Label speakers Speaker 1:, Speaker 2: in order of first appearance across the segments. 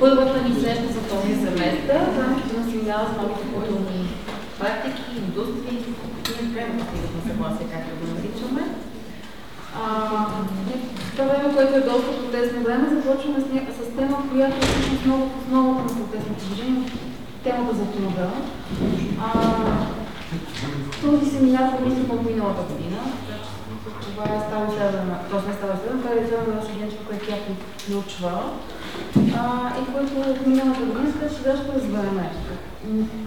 Speaker 1: първата ни среща за този семестър в рамките на семинара за новите културни практики, индустрии, ние време на съгласие, както го наричаме. това време, което е доста протестно време, започваме с, с тема, която е всъщност много в основата на протестното движение, темата за труда. този семинар помислих от миналата година, това е става изследване, т.е. не става изследване, това е изследване на Шагенчев, което тя приключва а, и което от миналата година сега ще да ще разберем.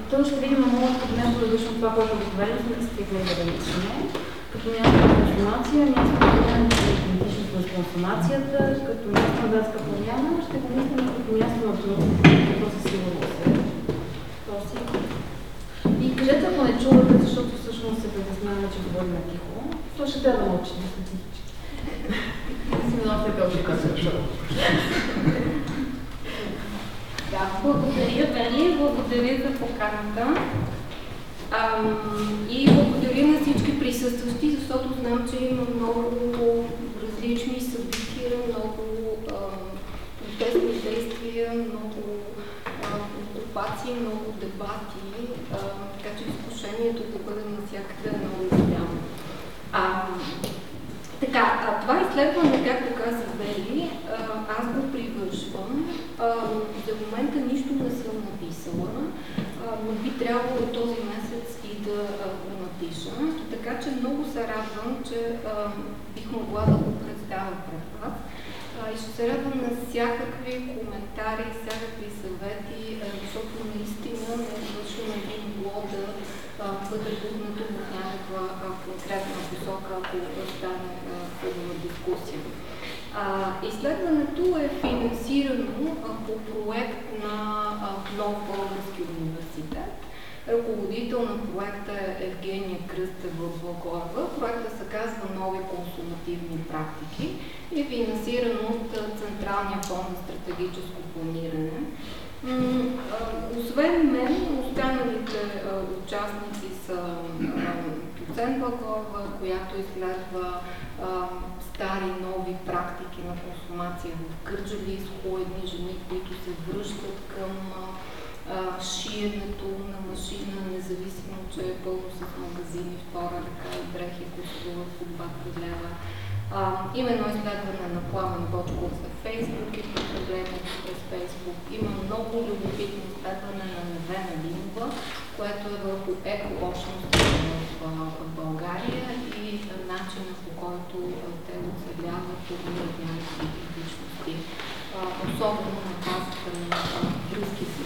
Speaker 1: Той ще видим много като нещо различно това, което обикновено сме свикнали да мислим, като място на трансформация, място на на идентичност на трансформацията, като място на датска промяна, ще го мислим като място на труд, което със сигурност е. И кажете, ако не чувате, защото всъщност се притесняваме, че говорим тихо, то ще трябва да мълчи, да се
Speaker 2: Да, благодаря, Вели, благодаря за поканата. и благодаря на всички присъстващи, защото знам, че има много различни събития, много протестни действия, много окупации, много дебати, а, така че изкушението да бъде навсякъде е много голямо. Така, а това изследване, както каза Вели, аз го привършвам. За момента нищо не съм написала, но би трябвало този месец и да го напиша. Така че много се радвам, че бих могла да го представя пред вас. И ще се радвам на всякакви коментари, всякакви съвети, защото наистина не свършено един блог да бъде пуснато в някаква конкретна посока, ако стане хубава дискусия. Изследването е финансирано по проект на Нов Български университет. Ръководител на проекта е Евгения Кръстева Благоева. Проектът се казва Нови консумативни практики и е финансиран от Централния фонд за стратегическо планиране. Освен мен, останалите участници са доцент Благоева, която изследва стари, нови практики на консумация в Кърджалийско, едни жени, които се връщат към шиенето на машина, независимо, че е пълно с магазини, втора ръка и дрехи, които в от лева. А, именно изследване на Пламен Бочков за Фейсбук и потреблението през Фейсбук. Има много любопитно изследване на Невена Димова, което е върху екообщността в, в България и начина по който те от някакви идентичности, особено на базата на близки с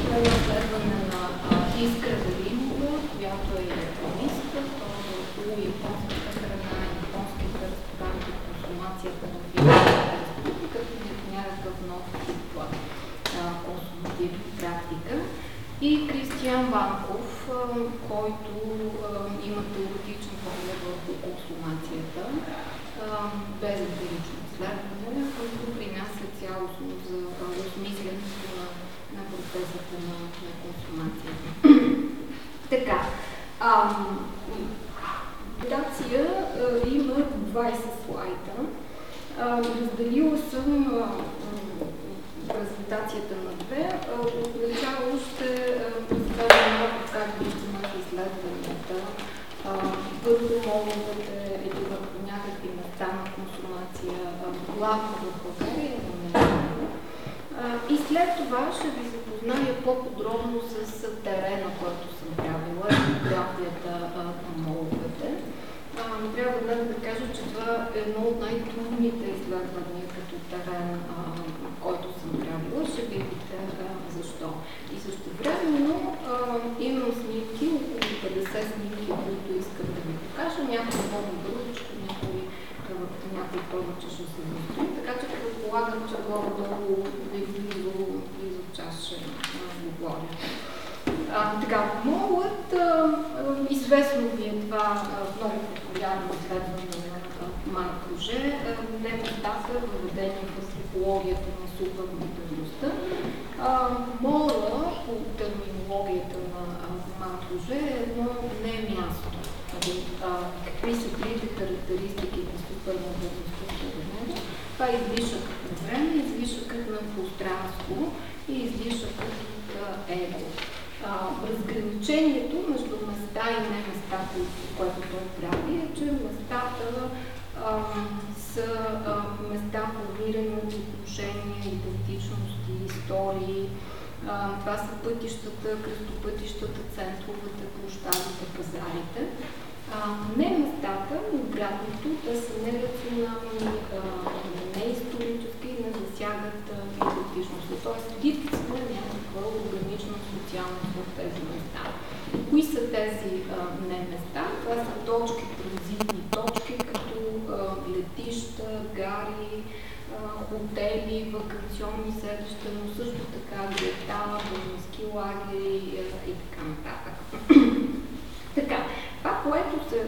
Speaker 2: това е изследване на Искра Велимова, която е японистка, върху японската храна, японските ресторанти, консумацията в Японската республика, като някакъв нов тип консумативна практика. И Кристиан Банков, който има теоретичен поглед върху консумацията, без емпирично изследване, който принася цялостно за осмисленето на, на процесата на, на консумацията. така, презентация има 20 слайда. разделила съм презентацията на две. Отначало ще представя малко как виждаме изследванията върху моловете или върху някакви места на консумация, главно в България, не и след това ще ви запозная по-подробно с терена, който съм правила, фотографията на моловете. Трябва да, да кажа, че това е едно от най-трудните изследвания като терен, който съм правила. Ще видите защо. И също времено имам снимки, около 50 снимки, които покажа. Някои много бързичко, някои, някои повече ще се възстои. Така че предполагам, че горе-долу близо, близо час ще говоря. А, така, молът, известно ви е това много популярно изследване на Марк Роже. Неговата въведение в психологията на супермодерността. Мола, по терминологията на Марк Роже, е едно не е място. Нали, какви са трите характеристики на супермодерността според него? Това е излишък на време, его и излишъкът от его. разграничението между места и не места, което той прави, е, че местата а, са а, места формирани от отношения, идентичности, истории. А, това са пътищата, кръстопътищата, центровете, площадите, пазарите. А, не местата, обратното, те са нерационални, неисторически и не засягат идентичността. Тоест липса на някаква органична социалност в тези места. Кои са тези а, не места? Това са точки, транзитни точки, като а, летища, гари, хотели, вакансионни селища, но също така гета, войнски лагери и така нататък. така, което се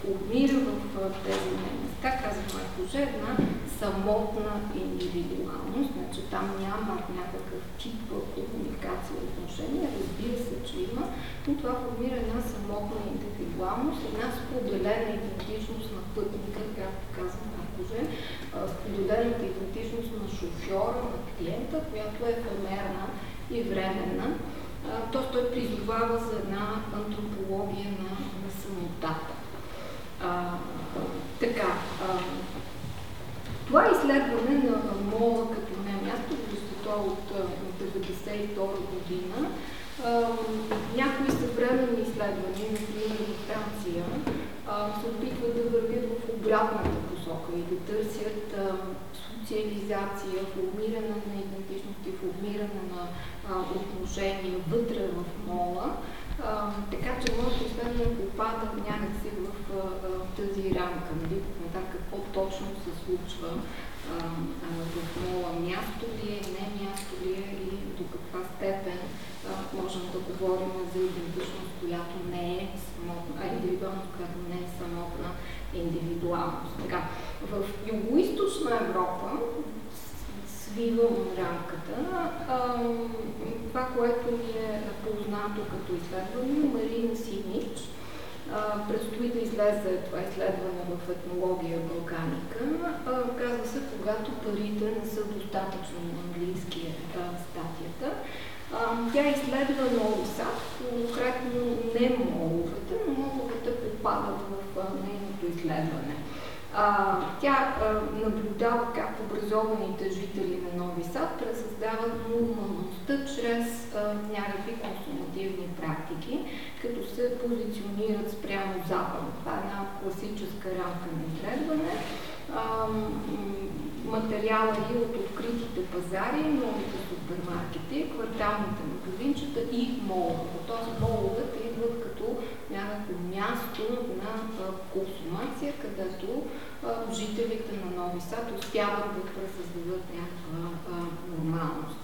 Speaker 2: формира в тези места, казах Марко е една самотна индивидуалност, значи там няма някакъв тип комуникация, отношение, разбира се, че има, но това формира една самотна индивидуалност, една споделена идентичност на пътника, както каза Маркоже, споделената идентичност на шофьора, на клиента, която е ефемерна и временна. Тоест той призовава за една антропология на самотата. А, така, а, това изследване на МОЛА като не място, е от 1992 година, някои съвременни изследвания, например в Франция, се опитват да вървят в обратната посока и да търсят социализация, формиране на идентичности, формиране на отношения вътре в мола, така че моето изследване попада някакси в а, а, тази рамка, нали, какво точно се случва а, в мола, място ли е, не място ли е и до каква степен а, можем да говорим за идентичност, която не е самотна, а индивидуалност, която не е самотна индивидуалност. Така, в Юго-Источна Европа свивам рамката. А, това, което ми е познато като изследване, Марина Синич, предстои да излезе това изследване в етнология Балканика. Казва се, когато парите не са достатъчно на английски е статията. Тя изследва нови сад, конкретно не моловете, но моловете попадат в нейното изследване. А, тя а, наблюдава как образованите жители на Нови Сад пресъздават нормалността чрез а, някакви консумативни практики, като се позиционират спрямо Запад. Това е една класическа рамка на изследване. материала и от откритите пазари, новите супермаркети, кварталните магазинчета и моловете. Тоест моловете идват като някакво място на консумация, където жителите на Нови Сад успяват да пресъздадат някаква нормалност.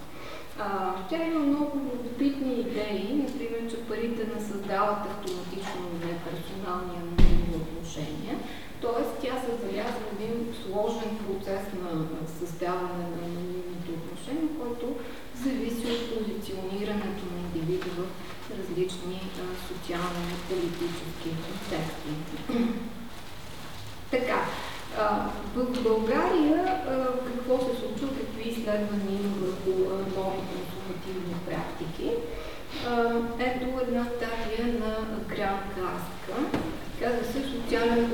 Speaker 2: Тя има много любопитни идеи, например, че парите не създават автоматично неперсонални анонимни отношения, т.е. тя забелязва един сложен процес на създаване на анонимните отношения, който зависи от позиционирането на индивида в различни а, социални и политически контексти. така, в България а, какво се случва, какви изследвания има върху нови консумативни практики? ето една статия на Гран Кастка. Казва се социален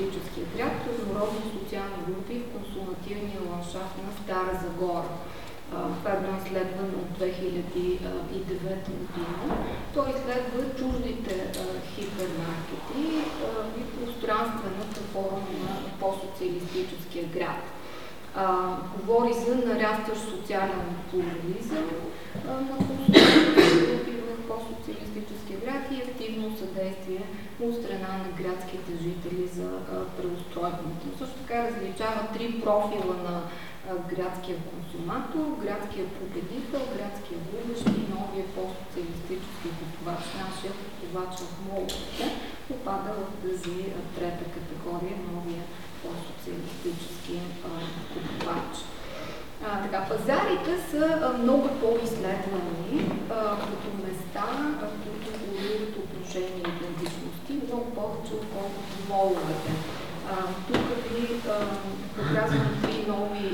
Speaker 2: постсоциалистическия град, разнородни социални групи в консумативния ландшафт на Стара Загора. Това е едно изследване от 2009 година. Той изследва чуждите хипермаркети и пространствената форма на по-социалистическия град. А, говори за нарастащ социален плурализъм на консумативните в по-социалистическия град и активно съдействие от страна на градските жители за преустройването. Също така различава три профила на градския консуматор, градския победител, градския губещ и новия по-социалистически купувач. Нашия купувач в моловете попада в тази трета категория, новия по-социалистически купувач. А, така, пазарите са много по-изследвани като места, които формират отношения и много повече отколкото моловете. тук ви показвам три нови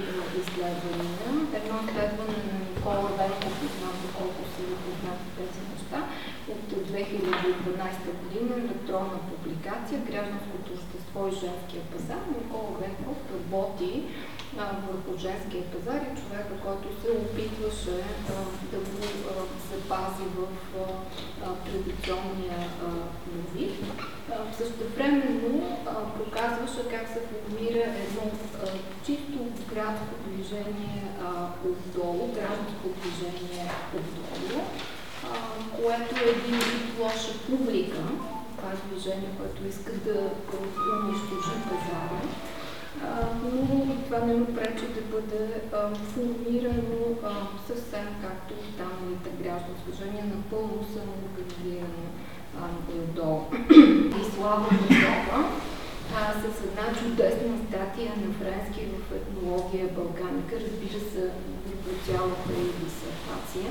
Speaker 2: изследвания. едно изследване на Никола Венков, не знам доколко се запознати тези неща, от 2012 година, електронна публикация Гражданското общество и женския пазар. Никола Венков работи а, върху женския пазар и човека, който се опитваше а, да го а, запази в а, традиционния вид. Същевременно показваше как се формира едно а, чисто градско движение а, отдолу, гражданско движение отдолу, а, което е един вид лоша публика. Това е движение, което иска да унищожи пазара но това не му пречи да бъде а, формирано а, съвсем както останалите граждани служения, напълно самоорганизирано отдолу. И Слава Богова с една чудесна статия на френски в етнология Балканика, разбира се, върху цялата и дисертация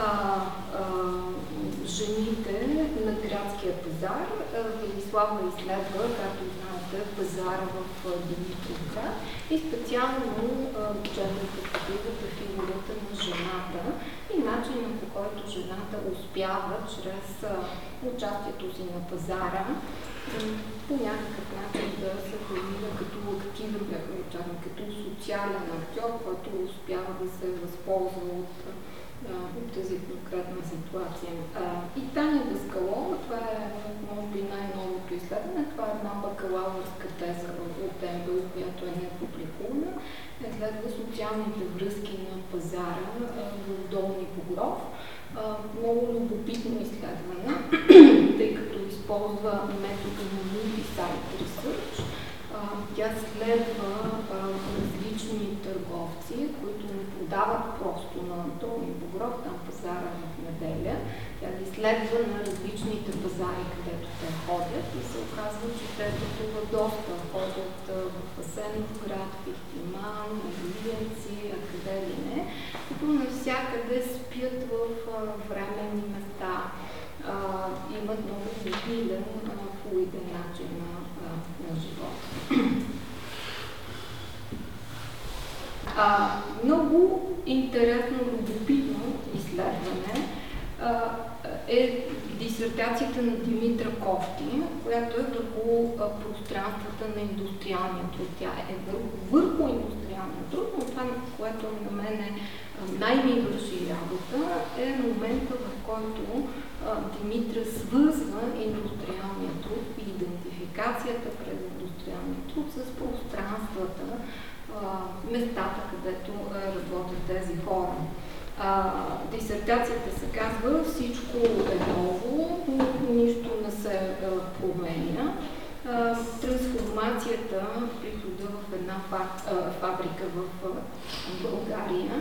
Speaker 2: а, а, жените на градския пазар. Велислава изследва, както знаете, пазара в Димитровка и специално четвърта книгата фигурата на жената и начинът по който жената успява чрез участието си на пазара по някакъв начин да се формира като активен, като социален актьор, който успява да се възползва от от тази конкретна ситуация. А, и Таня Даскалова, това е може би най-новото изследване, това е една бакалавърска теза от МБУ, която е непубликувана, изследва социалните връзки на пазара в Долни Погров. Много любопитно изследване, тъй като използва метода на multi-site research, тя следва търговци, които не продават просто на Долни Богров, там пазара в неделя. Тя ги следва на различните пазари, където те ходят и се оказва, че те пътуват доста. Ходят в Асеновград, Пихтиман, Ливенци, а къде ли не, като навсякъде спят в временни места. имат много мобилен, флуиден начин на на живота. А, много интересно, любопитно изследване а, е дисертацията на Димитра Кофти, която е върху пространствата на индустриалния труд. Тя е върху, върху индустриалния труд, но това, което на мен е най-ми работа, е момента, в който Димитра свързва индустриалния труд и идентификацията през индустриалния труд с пространствата, местата, където работят тези хора. А, дисертацията се казва Всичко е ново, нищо не се променя. Трансформацията прихода в една фабрика в България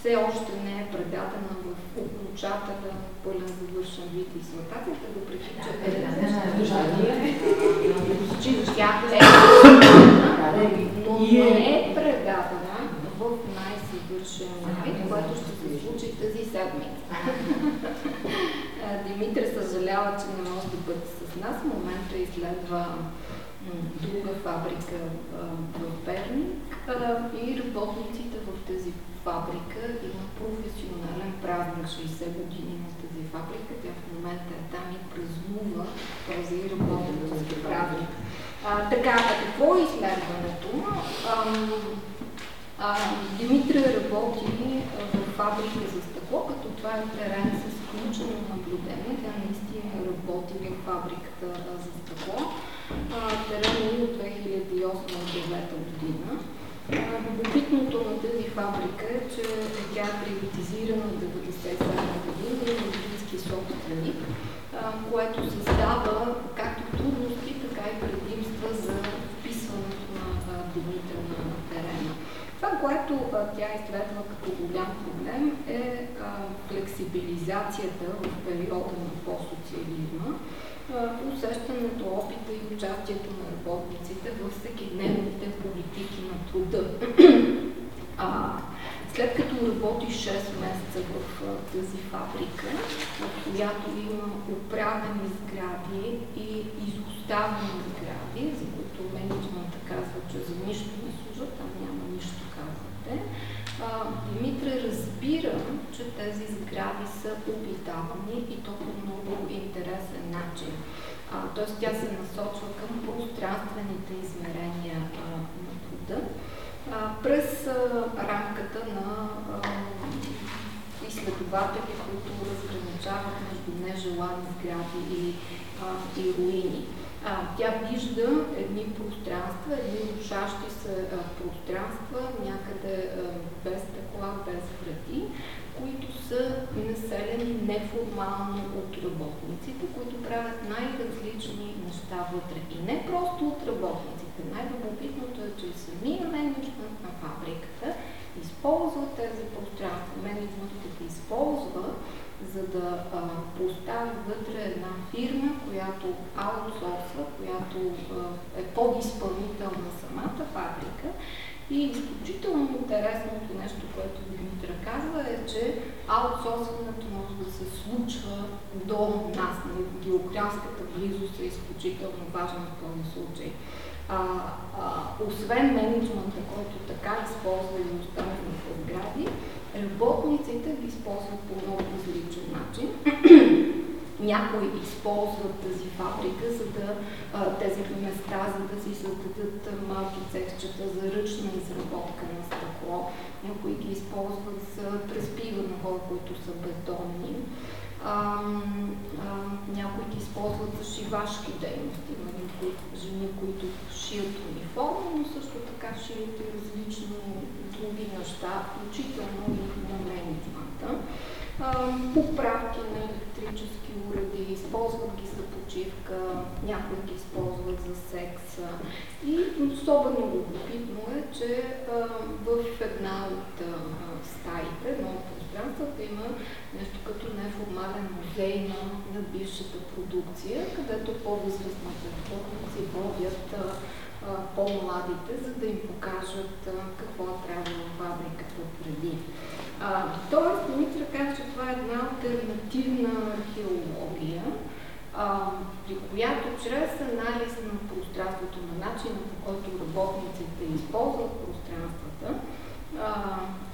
Speaker 2: все още не е предадена в окончателен пълен завършен вид експлуатацията, въпреки че е тя е но не е предадена в най-съвършен вид, което ще се случи тази седмица. Димитър съжалява, че не може да бъде с нас. В момента изследва друга фабрика в Перник и работниците в тази фабрика има професионален празник 60 години на тази фабрика. Тя в момента е там и празнува този работнически празник. А, така, а какво е изследването? Димитра работи в фабрика за стъкло, като това е терен с включено наблюдение. Тя наистина работи в фабриката за стъкло. Терен е от 2008-2009 година. Любопитното на тази фабрика е, че тя е приватизирана в 97 година и английски собственик, което създава Което тя изследва като голям проблем е флексибилизацията в периода на постсоциализма, усещането, опита и участието на работниците в всекидневните политики на труда. а, след като работиш 6 месеца в тази фабрика, в която има управени сгради и изоставени сгради, за които менеджмента казва, че за нищо не Димитре, разбира, че тези сгради са обитавани и то по много интересен начин. Т.е. тя се насочва към пространствените измерения а, на труда през а, рамката на а, изследователи, които разграничават между нежелани сгради и, а, и руини. А, тя вижда едни пространства, едни душащи се пространства, някъде а, без стъкла, без врати, които са населени неформално от работниците, които правят най-различни неща вътре. И не просто от работниците. Най-любопитното е, че самия менеджмент на фабриката използва тези пространства. Менеджментът ги използва, за да а, постави вътре една фирма, която аутсорсва, която а, е подизпълнител на самата фабрика и изключително интересното нещо, което Димитра казва е, че аутсорсването може да се случва до нас. Географската близост е изключително важна в този случай. А, а, освен менеджмента, който така използва и останалите сгради, работниците ги използват по много различен начин някои използват тази фабрика, за да, тези места, за да си създадат малки цехчета за ръчна изработка на стъкло. Някои ги използват за преспиване на хора, които са бездомни. Някои ги използват за шивашки дейности. Има някои жени, които шият униформи, но също така шият и различни други неща, включително и на менеджмента поправки на електрически уреди, използват ги за почивка, някои ги използват за секс. И особено любопитно е, че в една от стаите, едно от пространствата има нещо като неформален музей на, на бившата продукция, където по-възрастните работници водят по-младите, за да им покажат какво е правила фабриката преди. Тоест, Димитра каза, че това е една альтернативна археология, а, при която чрез анализ на пространството, на начина по който работниците използват пространствата, а,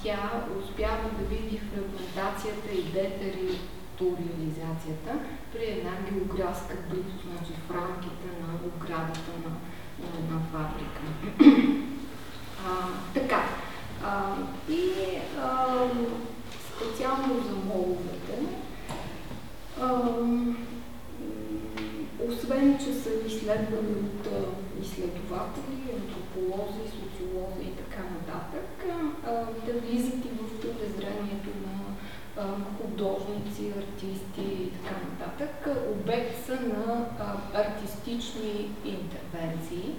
Speaker 2: тя успява да види фрагментацията и детериториализацията при една географска близост, значи в рамките на оградата на на фабрика. А, така. А, и а, специално за моловете, освен, че са изследвани от изследователи, антрополози, социолози и така нататък, да влизат и в полезрението на художници, артисти и така нататък, обект са на артистични интервенции,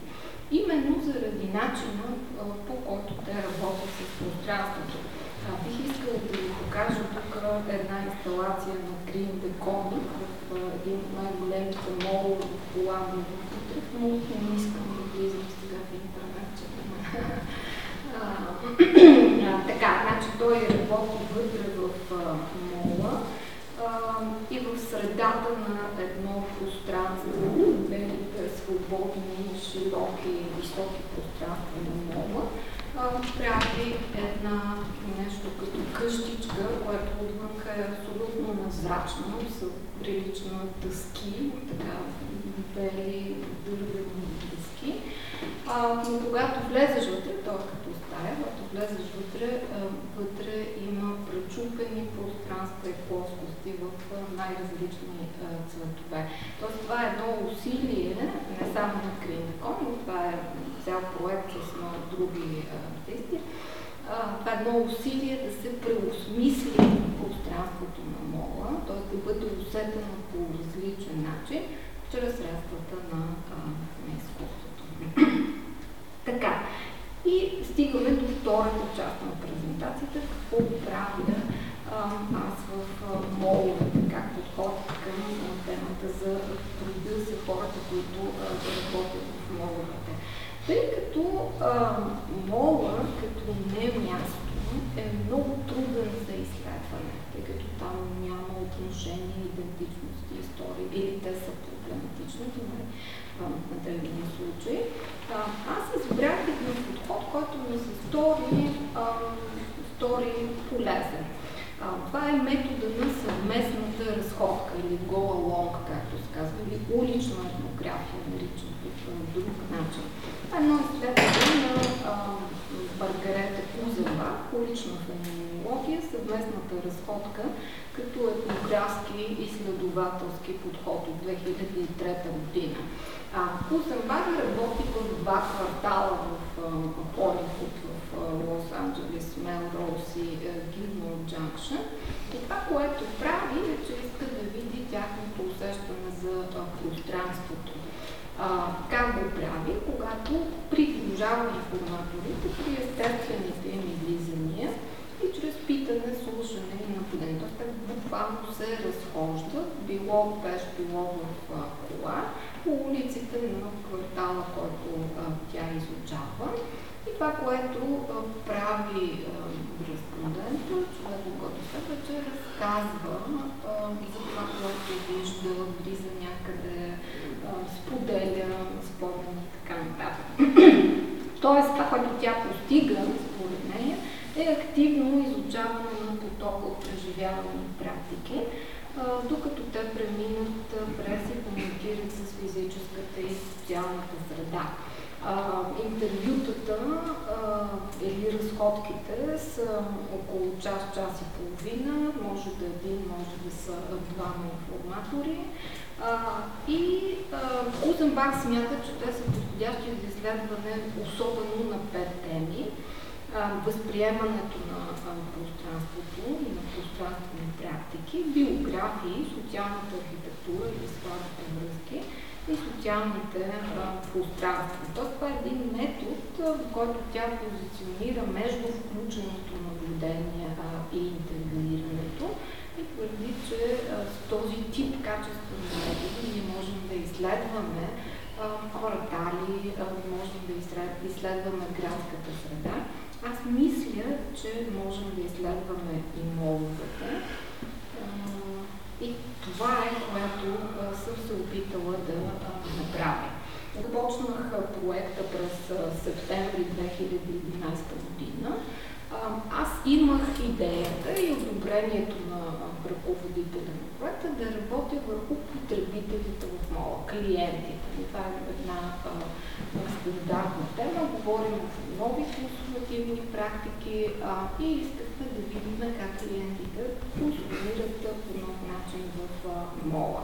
Speaker 2: именно заради начина по който те работят с пространството. Бих искала да ви покажа тук една инсталация на Green the Comic в един от най-големите молове в Холандия в Утрех, но не искам да влизам сега в интернет, че така, значи той работи вътре в мола и в средата на едно широки, високи пространства на мола, прави една нещо като къщичка, която отвън е абсолютно незрачна, с прилична дъски, така бели дървени дъски. А, но когато влезеш вътре, то е стая, когато влезеш вътре, вътре има пречупени пространства и плоскости в най-различни цветове. Тоест това е едно усилие, не само на Кринекон, но това е цял проект с много други артисти. Това е едно усилие да се преосмисли пространството на мола, т.е. да бъде усетено по различен начин, чрез средствата на, на изкуството. така, и стигаме до втората част на презентацията, какво правя аз в моловете, как подходя към темата за труда за хората, които работят в моловете. Тъй като мола, като не място, е много труден за изследване, тъй като там няма отношения, идентичности, истории, или те са проблематични, това е на древния случай. А, аз избрах един подход, който ми се стори, стори полезен. А, това е метода на съвместната разходка или go along, както се казва, или улична етнография, наричам по друг начин. Едно изследване на Маргарета Кузева, улична феноменология, съвместната разходка, като етнографски изследователски подход от 2003 година. Кузенбах работи в два квартала в Холивуд, в Лос-Анджелес, Мелроуз и Гилмор Джанкшн. И това, което прави, е, че иска да види тяхното усещане за пространството. А, как го прави? Когато придружава информаторите при естествените им излизания и чрез питане, слушане и наблюдение. Тоест, те буквално се разхождат, било пеш, било в кола, по улиците на квартала, който а, тя изучава. И това, което а, прави респондента, човек, който следва, че разказва а, за това, което вижда, влиза някъде, споделя спомени и така нататък. Тоест, това, което тя постига, според нея, е активно изучаване на потока от преживяване и практики, докато те преминат през и комуникират с физическата и социалната среда. интервютата или разходките са около час, час и половина, може да е един, може да са двама информатори. И Узенбах смята, че те са подходящи за изследване особено на пет теми възприемането на пространството и на пространствени практики, биографии, социалната архитектура или слабите връзки и социалните пространства. Тоест това е един метод, в който тя позиционира между включеното наблюдение и интервюирането твърди, че с този тип качествени методи ние можем да изследваме квартали, можем да изследваме градската среда аз мисля, че можем да изследваме и моловете. И това е, което съм се опитала да направя. Започнах проекта през септември 2011 година. Аз имах идеята и одобрението на ръководителя на проекта да работя върху потребителите в мола, клиентите. Това е една стандартна тема. Говорим за нови консумативни практики а, и искахме да видим как клиентите консумират по нов начин в а, мола.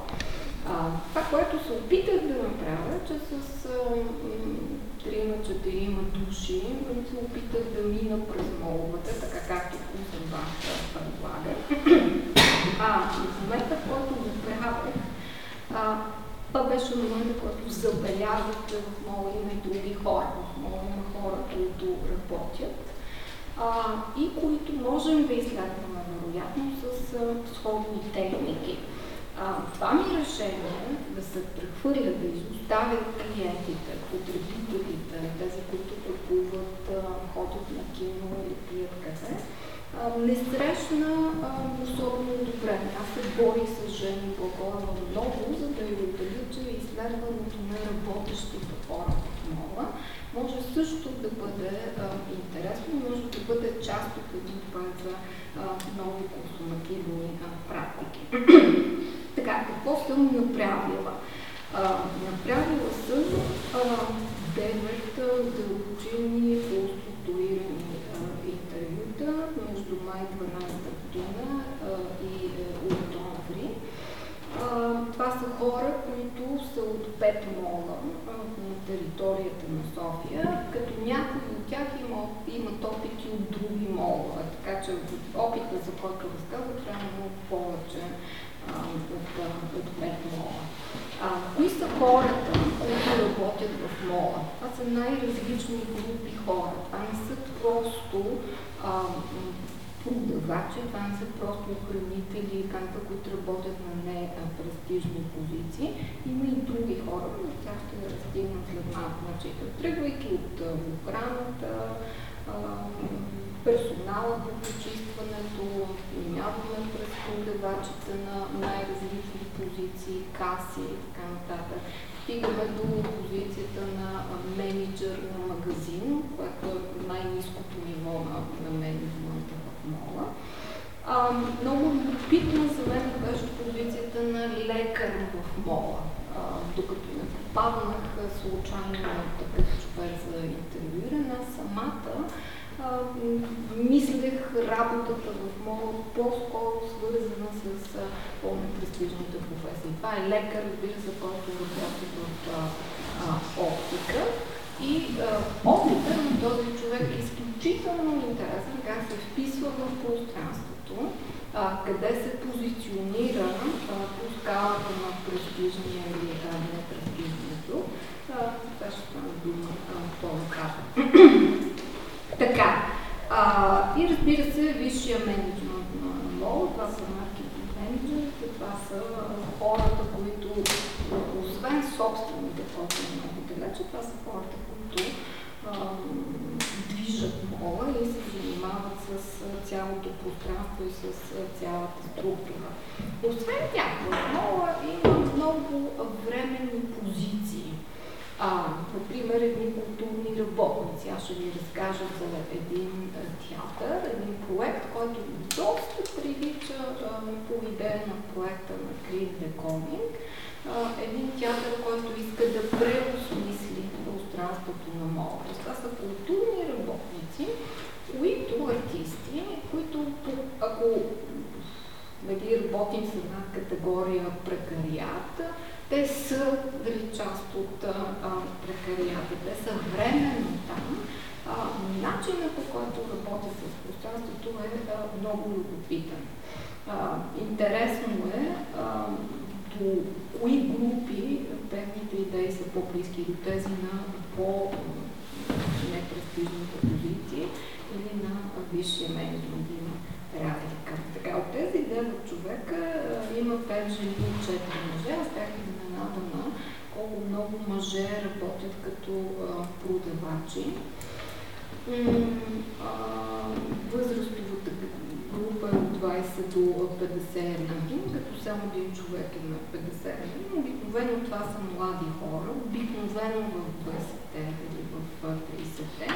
Speaker 2: А, това, което се опитах да направя, че с трима-четирима души се опитах да мина през моловете, така както Кузенбах предлага. А момента, в който го правех, това беше момента, който забелязвах, че в мола има и други хора. В мола има хора, които работят а, и които можем да изследваме, вероятно, с а, сходни техники. А, това ми решение да се прехвърлят, да изоставят клиентите, потребителите, тези, които купуват, ходят на кино или пият къде, не срещна особено добре. Аз се борих с Жени Благоева много, за да я убедя, че изследването на работещите хора в мола може също да бъде а, интересно, може да бъде част от един проект за а, нови консумативни а, практики. така, какво съм направила? А, направила съм девет дълбочини, по-структурирани интервюта между май 12 година и е, октомври. Това са хора, които са от пет мола на територията на София, като някои от тях има, имат опити от други мола. Така че опита, за който разказвам, трябва много повече от, от пет мола. А, кои са хората, които работят в мола? Това са най-различни групи хора. Това не са просто а, продавачи, това не са просто охранители, канта, които работят на не престижни позиции. Има и други хора, но тях ще разстигнат след малко. Значи, тръгвайки от охраната, персонала по почистването, минаваме през продавачите на най-различни позиции, каси и така нататък. Стигаме до позицията на менеджер на магазин, което е най-низкото ниво на, на мола. А, много любопитна за мен беше позицията на лекар в мола. А, докато не попаднах случайно на такъв човек за интервюиране, самата а, мислех работата в мола по-скоро свързана с по-непрестижните професии. Това е лекар, разбира се, който работи в а, оптика. И опитът на този човек е изключително интересен, как се вписва в пространството, а, къде се позиционира а, по скалата на престижния или непрестижнието. Това ще стане дума по-нататък. така. А, и разбира се, висшия менеджмент на МОЛ, това са маркетинг менеджерите, това са хората, които освен собствените хора много далече, това са хората, които а, движат мола и се цялото пространство и с цялата структура. Освен тях, в мола има много временни позиции. А, например, едни културни работници. Аз ще ви разкажа за един театър, един проект, който доста прилича а, по идея на проекта на Крит Декоминг. Един театър, който иска да преосмисли пространството на мола. Това са културни работници, които артисти, които нали, работим с една категория прекариат, те са дали, част от а, прекарията, те са временно там. А, начинът по който работят с пространството е а, много любопитен. А, интересно е а, до кои групи техните идеи са по-близки до тези на по-непрестижните позиции или на висшия менеджмент разлика. Така, от тези 9 човека има 5 жени и 4 мъже. Аз бях изненадана колко много мъже работят като а, продавачи. Възрастовата група е от 20 до 51, като само един човек е на 50 Обикновено това са млади хора, обикновено в 20-те или в 30-те.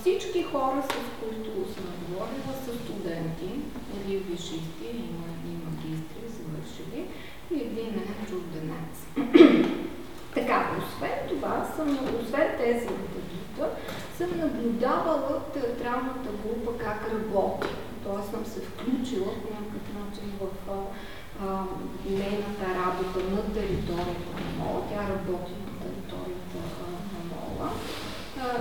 Speaker 2: Всички хора, с които съм говорила, са студенти или вишисти, има и магистри, завършили, и един е чужденец. така, освен това, съм, освен тези интервюта, съм наблюдавала театралната група как работи. Тоест съм се включила по някакъв начин в нейната работа на територията на МОЛА. Тя работи на територията на МОЛА.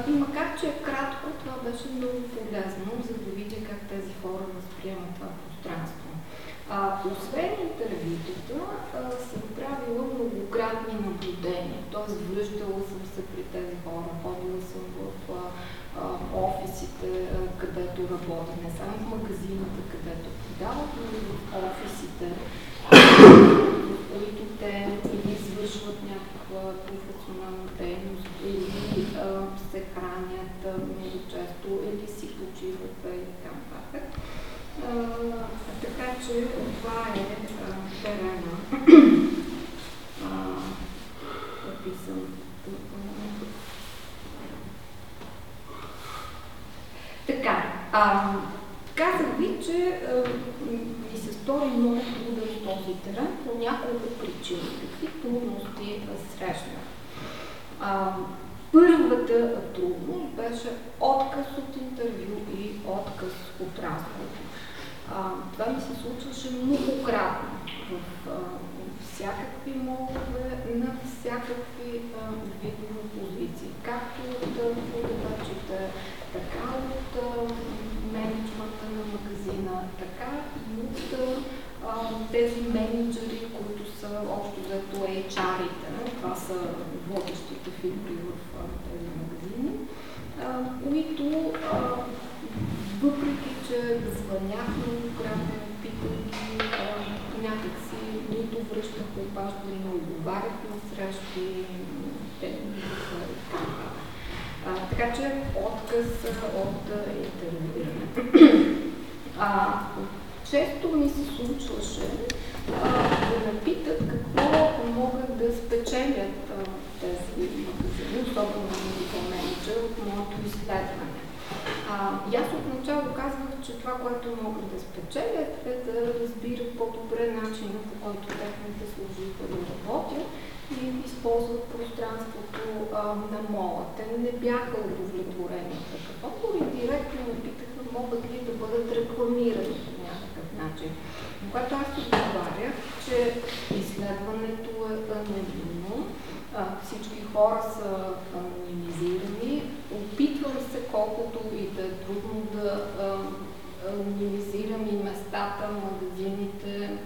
Speaker 2: И макар, че е кратко, това беше много полезно, за да видя как тези хора възприемат това пространство. А, освен интервютата, съм правила многократни наблюдения, т.е. връщала съм се при тези хора, ходила съм в а, а, офисите, а, където работя, не само в магазината, където продават, но и в офисите, в които те извършват някаква професионална дейност, или а, се хранят много често, или си почиват и така нататък. така че това е а, терена. описан Така, а, казах ви, че а, ми се стори много труден този терен по няколко причини. Какви трудности срещнах? Първата трудност беше отказ от интервю и отказ от разговор. това ми се случваше многократно в а, всякакви молове, на всякакви видове позиции, както от продавачите, така от а, менеджмента на магазина, така и от а, тези менеджери, които са общо взето HR-ите. Това са водещите фигури в а, тези магазини, а, които а, въпреки, че звънях многократно, питах ги, някакси нито връщах обаждане, не отговарях на срещи, те не така че отказ от интервюиране. често ми се случваше да ме питат какво могат да спечелят а, тези магазини, особено на менеджер от моето изследване. А, и аз отначало казвах, че това, което могат да спечелят, е да разбират по-добре начина, по който техните служители работят и използват пространството а, на мола. Те не бяха удовлетворени от такъв отговор и директно ме питаха, могат ли да бъдат рекламирани по някакъв начин. Но когато аз отговарях, че изследването е анонимно, всички хора са анонимизирани. Опитвам се, колкото и да е трудно да анонимизирам и местата, магазините,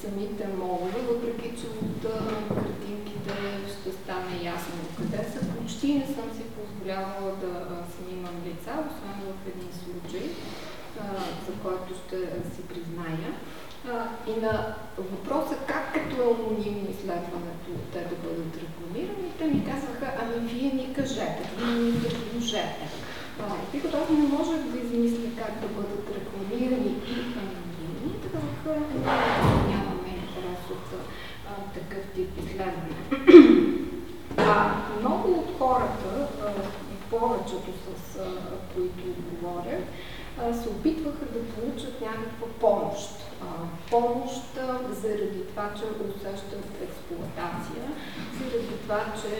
Speaker 2: самите молове, въпреки че от картинките ще стане ясно къде са. Почти не съм си позволявала да снимам лица, освен в един случай, за който ще си призная. И на въпроса как като анонимно изследването те да бъдат рекламирани, те ми казваха, ами вие ни кажете, вие ни предложете. Тъй като аз не можех да измисля как да бъдат рекламирани и анонимни, казаха, нямаме интерес от такъв тип изследване. А, много от хората, а, повечето с а, които говоря, се опитваха да получат някаква помощ. Това, че усещат експлуатация, заради това, че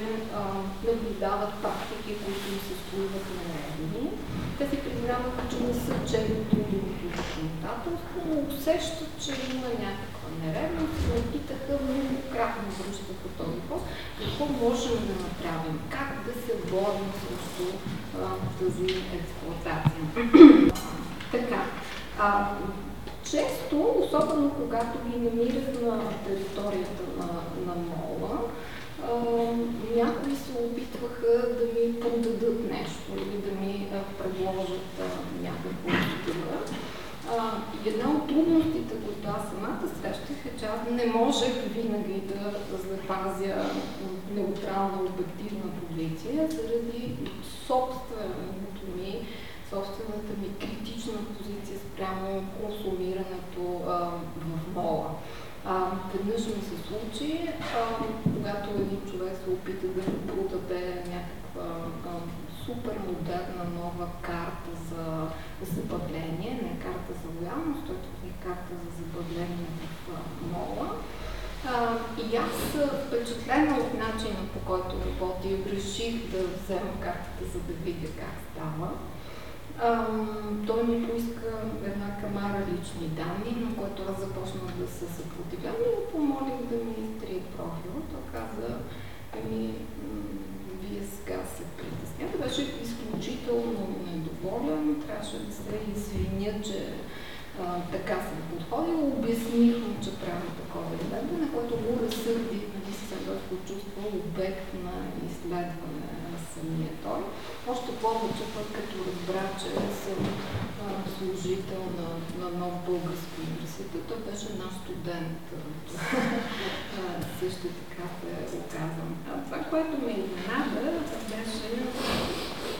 Speaker 2: наблюдават практики, които им се струват нередни. Те си признаваха, че не са чели трудовото законодателство, но усещат, че има някаква нередност и опитаха многократно връщат по този въпрос, какво можем да направим, как да се борим срещу тази експлуатация. така. А, често, особено когато ги намират на територията на, на мола, някои се опитваха да ми подадат нещо или да ми предложат а, някаква услуга. Една от трудностите, които аз самата срещах е, че аз не можех винаги да запазя неутрална, обективна позиция заради собственото ми собствената ми критична позиция спрямо консумирането в мола. А, веднъж ми се случи, а, когато един човек се опита да продаде някаква а, супер модерна нова карта за забавление, не карта за лоялност, това е карта за забавление в а, мола. А, и аз, впечатлена от начина по който работи, реших да взема картата, за да видя как става. Ам, той ми поиска една камара лични данни, на което аз започнах да се съпротивлявам и го помолих да ми изтрие профила. Той каза, ами, вие сега се притесняте. Беше изключително недоволен, трябваше да се извиня, че а, така съм подходила. Обясних му, че правя такова изследване, което го разсърди, нали, се чувства обект на изследване самия той. Още повече път като разбра, че съм служител на, на нов български университет, той беше наш студент. също така се оказвам. А това, което ме изненада, беше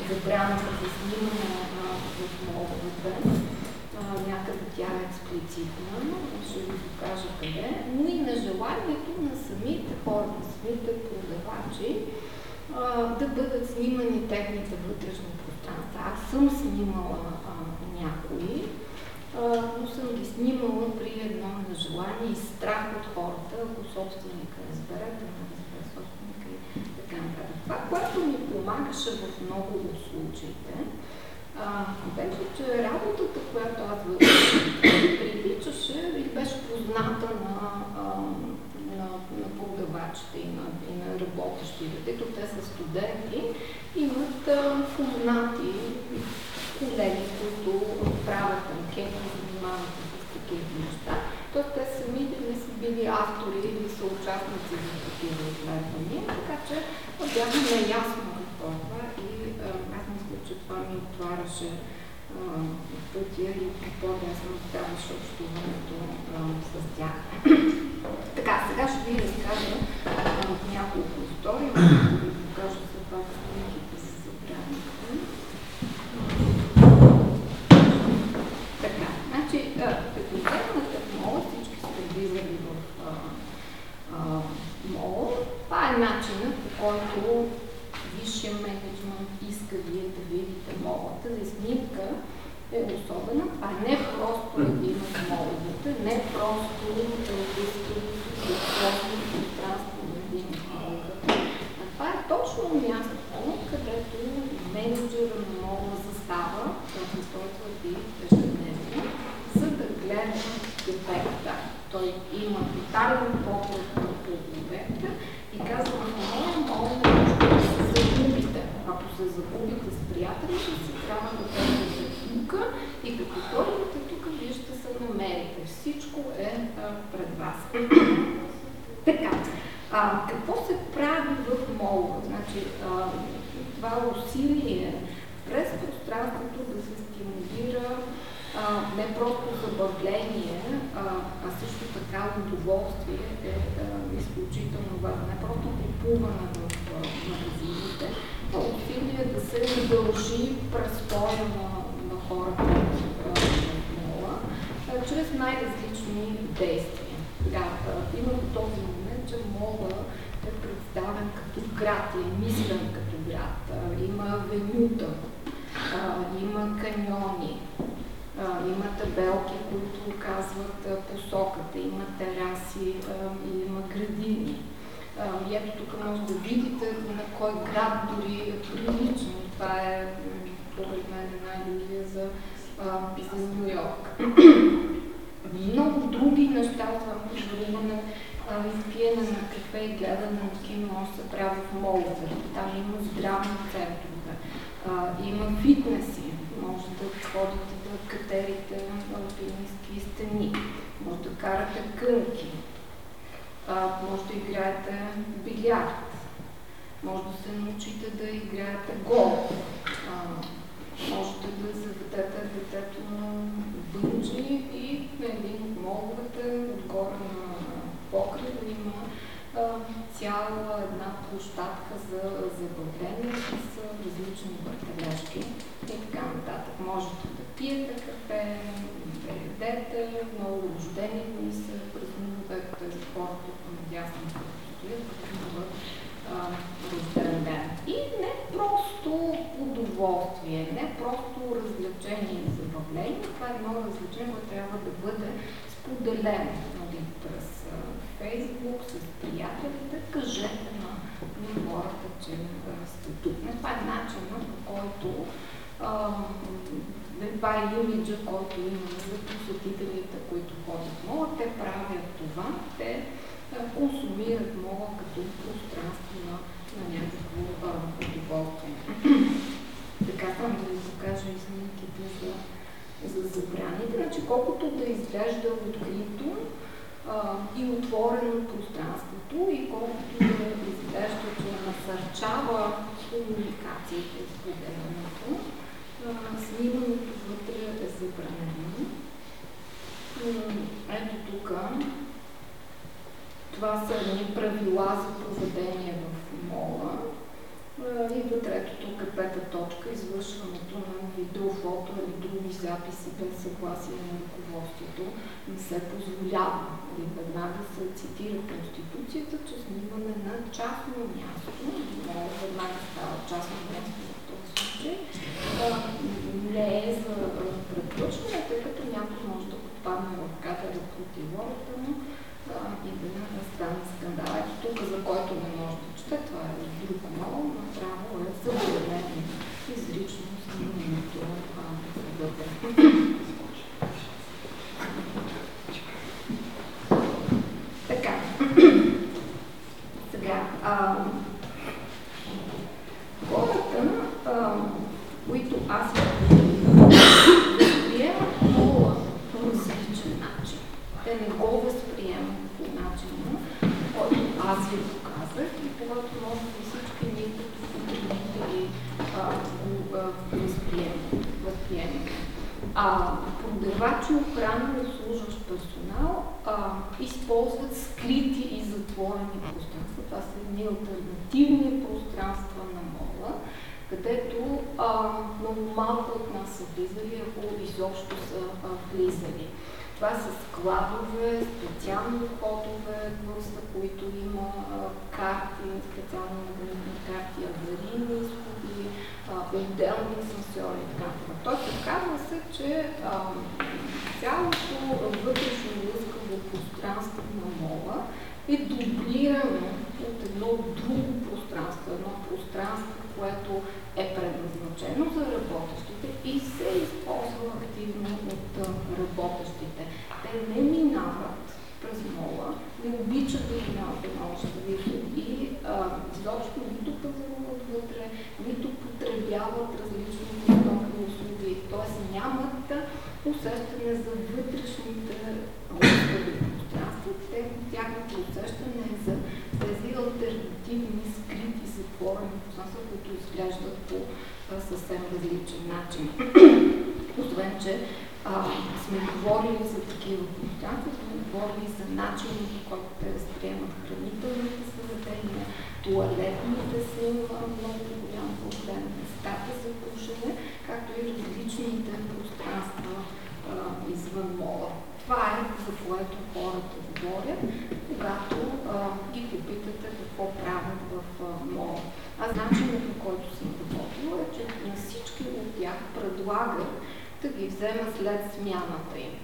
Speaker 2: забраната за снимане в модовете. Някъде тя е експлицитна, ще ви покажа къде, но и на желанието на самите хора, на самите продавачи, да бъдат снимани техните вътрешни пространства. Аз съм снимала а, някои, а, но съм ги снимала при едно нежелание и страх от хората, ако собственика разбере, да не разбере собственика и така нататък. Това, което ми помагаше в много от случаите, а, беше, че работата, която аз приличаше и беше позната на на продавачите и на, и на работещите, тъй като те са студенти, имат познати колеги, които правят анкети, занимават се с такива неща. Тоест те самите не са били автори или са участници в такива изследвания, така че бяха наясно какво е това и аз мисля, че това ми отваряше пътя и по-лесно ставаше общуването с тях. така, сега ще ви разкажа няколко истории, които ви покажа за това снимките за забраните. Така, значи, като изгледнате в мола, всички сте влизали в мола. Това е начинът, по който висшия менеджмент иска вие да видите молата, да снимка е особена. Това не просто един от моловете, не просто европейски пространство на един моловете. А това е точно мястото, където менеджера на мола застава, както той твърди ежедневно, за да гледа обекта. Той има тотален поглед върху обекта и казва, моя моля да се загубите. Се загубите с приятелите си, трябва да бъдете тук и като дойдете тук, вие ще се намерите. Всичко е а, пред вас. така, а, какво се прави в мола? Значи, а, това усилие през пространството да се стимулира а, не просто забавление, а, а също така удоволствие е а, изключително важно. Не просто купуване в магазините, усилие да се удължи престоя на, на хората в мола, чрез най-различни действия. Да, има този момент, че мола е представен като град, е мислен като град, има венюта, има каньони, има табелки, които казват посоката, има тераси, има градини. И ето тук може да видите на кой град дори е прилично. Това е, според мен, една иллюзия за, за Нью Йорк. Много други неща, това пожаруване, изпиене на кафе и гледане на кино се прави в молове. Там има здравни центрове, има фитнеси, може да ходите да катерите алпинистки стени, може да карате кънки, може да играете билярд, може да се научите да играете голф, можете да заведете детето на бънджи и на един от моловете, отгоре на покрива. Има цяла една площадка за забавление с различни въртележки и така нататък. Можете да пиете кафе, да ядете, много рождени дни се празнуват тези хора, които надясно рожден ден. И не просто удоволствие, не просто развлечение и забавление, това е едно развлечение, което трябва да бъде споделено нали, през Фейсбук, с приятелите, кажете на, хората, че сте тук. Това е начинът, по който това е имиджа, който има за посетителите, които ходят мола. Те правят това, те консумират мола като пространство на, на някакво удоволствие. така само да ви покажа и снимките за, за забраните. Значи, колкото да изглежда открито, и отворено пространството и колкото да изглежда, че насърчава комуникацията и споделянето, снимането вътре е забранено. Ето тук това са едни правила за поведение в мола. Идва третото към пета точка, извършването на видео, фото или други записи без съгласие на ръководството не се позволява. И веднага се цитира Конституцията, че снимане на частно място, веднага става частно място случай, не е за препоръчване, тъй като някой може да подпадне в кадъра против волята му и да стане скандал. Ето тук, за който не може да чете, това е друг много, направо е забранено изрично снимането вътре. Така. Сега, а, хората, а, които аз възприемат мола по различен начин. Те не го възприемат по начина, който аз ви показах и когато може би всички ние като потребители го възприемат. А, продавачи, охрана и служащ персонал а, използват скрити и затворени пространства. Това са едни альтернативни пространства на мола, където а, много малко от нас са влизали, ако изобщо са а, влизали. Това са складове, специални входове, за които има а, карти, специални магнитни карти, аварийни изходи, отделни асансьори и така нататък. Тоест, оказва се, че а, цялото вътрешно лъскаво пространство на мола е дублирано от едно друго пространство, едно пространство, което е предназначено за работещите и се използва активно от работещите. Те не минават през мола, не обичат да минават едно щавите и изобщо нито пазаруват вътре, нито потребяват различни стоки услуги, т.е. нямат усещане за вътрешните пространства, те, тяхното усещане е за тези альтернативни, скрити, затворени пространства, които изглеждат по съвсем различен начин. Освен, че а, сме говорили за такива пространства, сме говорили за начина, по който те възприемат хранителните заведения, туалетните са много голям проблем, местата за кушане, както и различните пространства а, извън мола. Това е за което хората говорят, когато а, ги попитате какво правят в а, мола. Аз начинът по който съм работила е, че на всички от тях предлагам да ги взема след смяната им.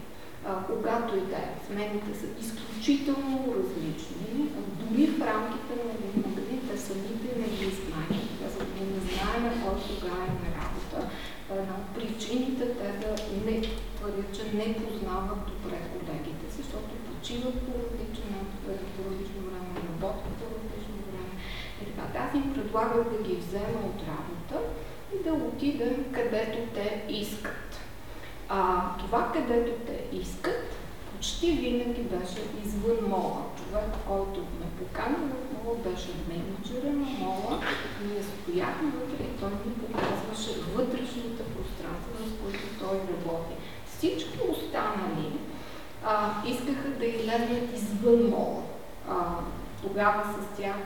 Speaker 2: А, когато и да е. Смените са изключително различни, дори в рамките на един магазин те самите не ги знаят. Не знаем кой кога е работа, една от причините те да не твърдят, че не познават добре колегите, защото почиват по различно, по различно време, работят по различно време. И така, аз им предлагам да ги взема от работа и да отидем където те искат. А, това, където те искат, почти винаги беше извън мола. Човек, който ме покани в мола, беше менеджера на мола. Ние стояхме вътре и той ни показваше вътрешните пространства, с които той работи. Всички останали а, искаха да излезнат извън мола. А, тогава с тях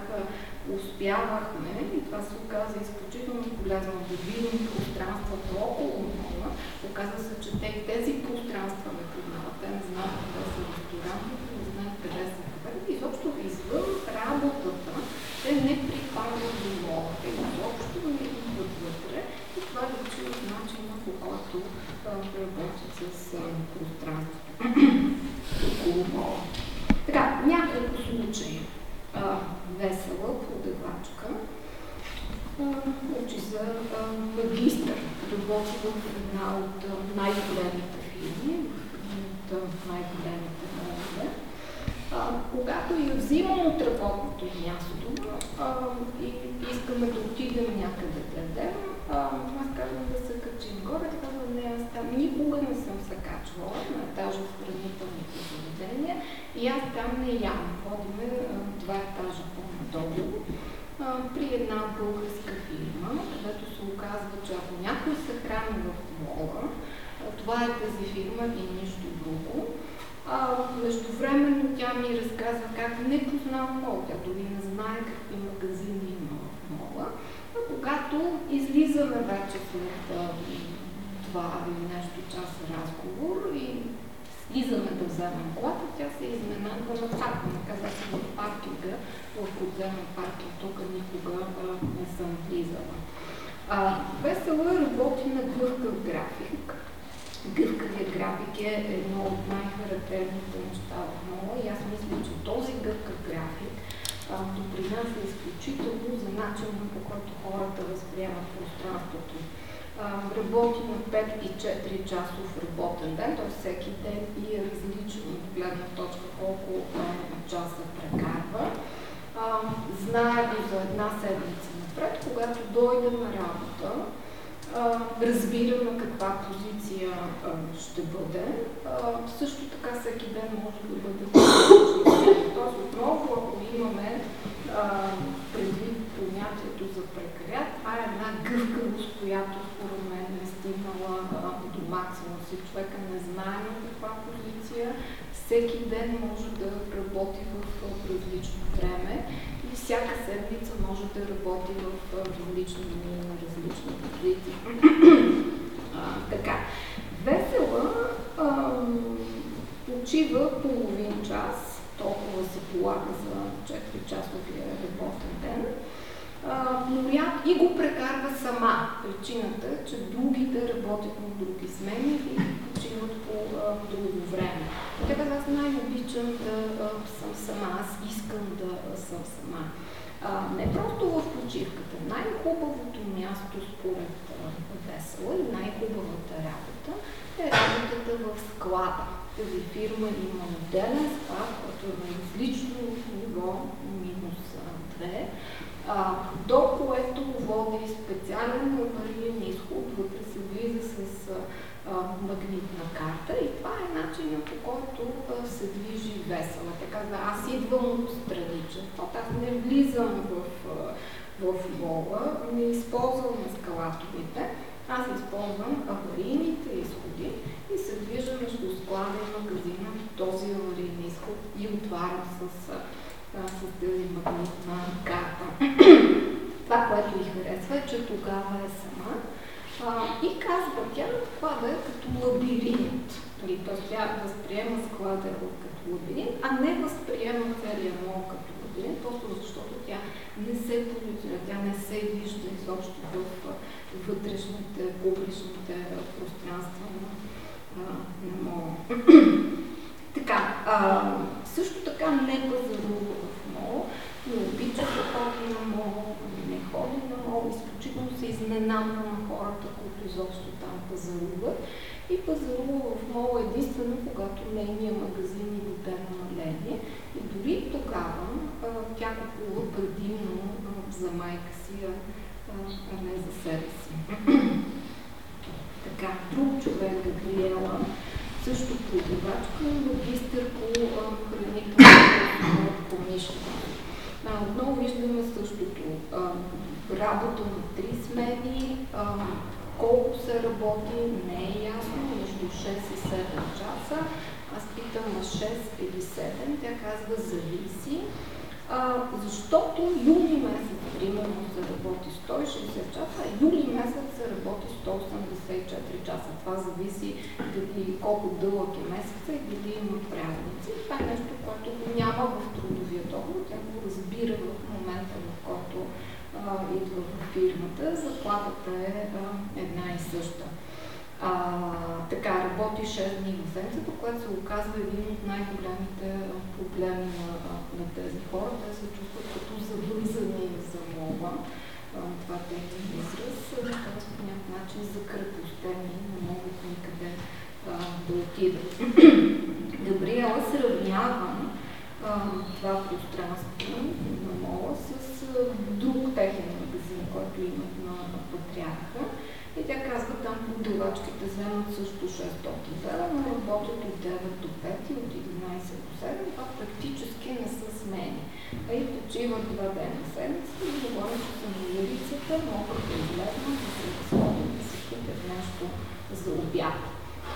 Speaker 2: успявахме, и това се оказа изключително полезно, да видим пространствата около мола. Оказва се, че те тези пространства не познават. Те не знаят къде са ресторантите, не знаят къде са кафете. Изобщо извън работата те не припадат до мола. Те изобщо не идват вътре и това личи от начина по който работят с пространството около мола. Така, няколко случаи а, весела продавачка. Учи за а, магистър. Работи в една от най-големите фирми, от най-големите молове. когато я взимам от работното място а, и искаме да отидем някъде да ядем, аз казвам да се качим горе, казвам не, аз там никога не съм се качвала на етажа в хранителните заведения и аз там не ям. Ходиме два етажа по-надолу при една българска фирма, където се оказва, че ако някой се храни в мола, това е тази фирма и нищо друго. А, междувременно тя ми разказва как не познава мол, тя дори не знае какви магазини има в мола. А когато излизаме вече след два или нещо часа разговор и слизаме да вземем колата, тя се изненадва на факта. Каза се в паркинга, в подземен паркинг, тук никога а, не съм влизала. А, весела работи на гъвкав график. Гъвкавият график е едно от най-характерните неща в мола и аз мисля, че този гъвкав график допринася изключително за начина по който хората възприемат пространството работи на 5 и 4 часов работен ден, т.е. всеки ден и е различен от гледна точка колко часа прекарва. Знае го за една седмица напред, когато дойде на работа, разбира на каква позиция ще бъде. Също така всеки ден може да бъде Тоест отново, ако имаме предвид понятието за прекарят, това е една гъвкавост, която според мен е стигнала до максимум си. Човека не знае на каква позиция, всеки ден може да работи в различно време и всяка седмица може да работи в различни дни на различни позиции. така, весела почива половин час, толкова се полага за 4-часовия работен ден. А, и го прекарва сама. Причината е, че другите работят на други смени и почиват по а, друго време. Така аз най-обичам да а, съм сама, аз искам да съм сама. А, не просто в почивката. Най-хубавото място според Весела и най-хубавата работа е работата в склада. Тази фирма има моделен склад, който е на различно ниво, минус 2, а, до което води специален авариен изход, вътре се влиза с а, магнитна карта и това е начинът по който а, се движи весела. Така да аз идвам от страничен аз не влизам в, в вола, не използвам ескалаторите, аз използвам аварийните изходи и се движа между склада и магазина този аварийен изход и отварям с с тази магнитна карта. Това, което ми харесва е, че тогава е сама а, и казва, тя склада е като лабиринт. Нали, Тоест тя възприема склада като лабиринт, а не възприема целия мол като лабиринт, просто защото тя не се позиционира, тя не се вижда изобщо в вътрешните, публичните пространства на, на мола. така, а, също така не пазарува в мол, не обича да ходи на мол, не ходи на мол, изключително се изненамва на хората, които изобщо там пазаруват. И пазарува в мол единствено, когато нейния магазин и въде намаление. И дори тогава тя купува предимно за майка си, а не за себе си. така, друг човек, Габриела, също продавачка, магистър по хранително промишленост. Отново виждаме същото. Работа на три смени, колко се работи, не е ясно, между 6 и 7 часа. Аз питам на 6 или 7, тя казва зависи. А, защото юли месец, примерно, се работи 160 часа, а юли месец се работи 184 часа. Това зависи дали колко дълъг е месеца и дали има празници. Това е нещо, което няма в трудовия договор. Тя го разбира в момента, в който а, идва в фирмата. Заплатата е а, една и съща а, така работи 6 дни в седмицата, което се оказва един от най-големите проблеми на, на тези хора. Те се чувстват като завързани за мола. Това е техен израз, т.е. по някакъв начин закрепостени, не могат никъде а, да отидат. Габриела сравнява това пространство на мола с друг техен магазин, който имат на Патриарха и тя казва, там продавачките вземат също 600 лева, но работят от 9 до 5 и от 11 до 7. Това практически не са смени. А и почиват два дена седмица и говорят, че са на улицата, могат да излезнат, да се разходят, да си купят нещо за обяд.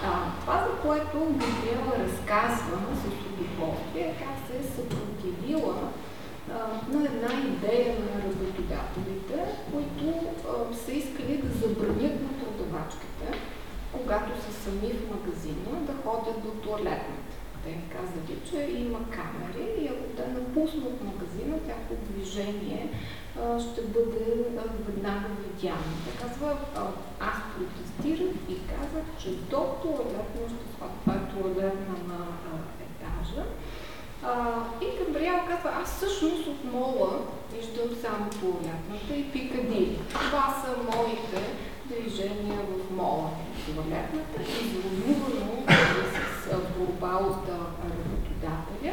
Speaker 2: А, това, за което Габриела разказва с удоволствие, как се е съпротивила на една идея на работодателите, които са искали да забранят на продавачките, когато са сами в магазина, да ходят до туалетната. Те им казали, че има камери и ако те напуснат магазина, тяхното движение ще бъде веднага видяно. Те казва, аз протестирах и казах, че до туалетна това е туалетна на етажа, а, и Габриел казва, аз всъщност от мола виждам само туалетната и пикадили. Това са моите движения в мола. Туалетната е извоювано с борба от работодателя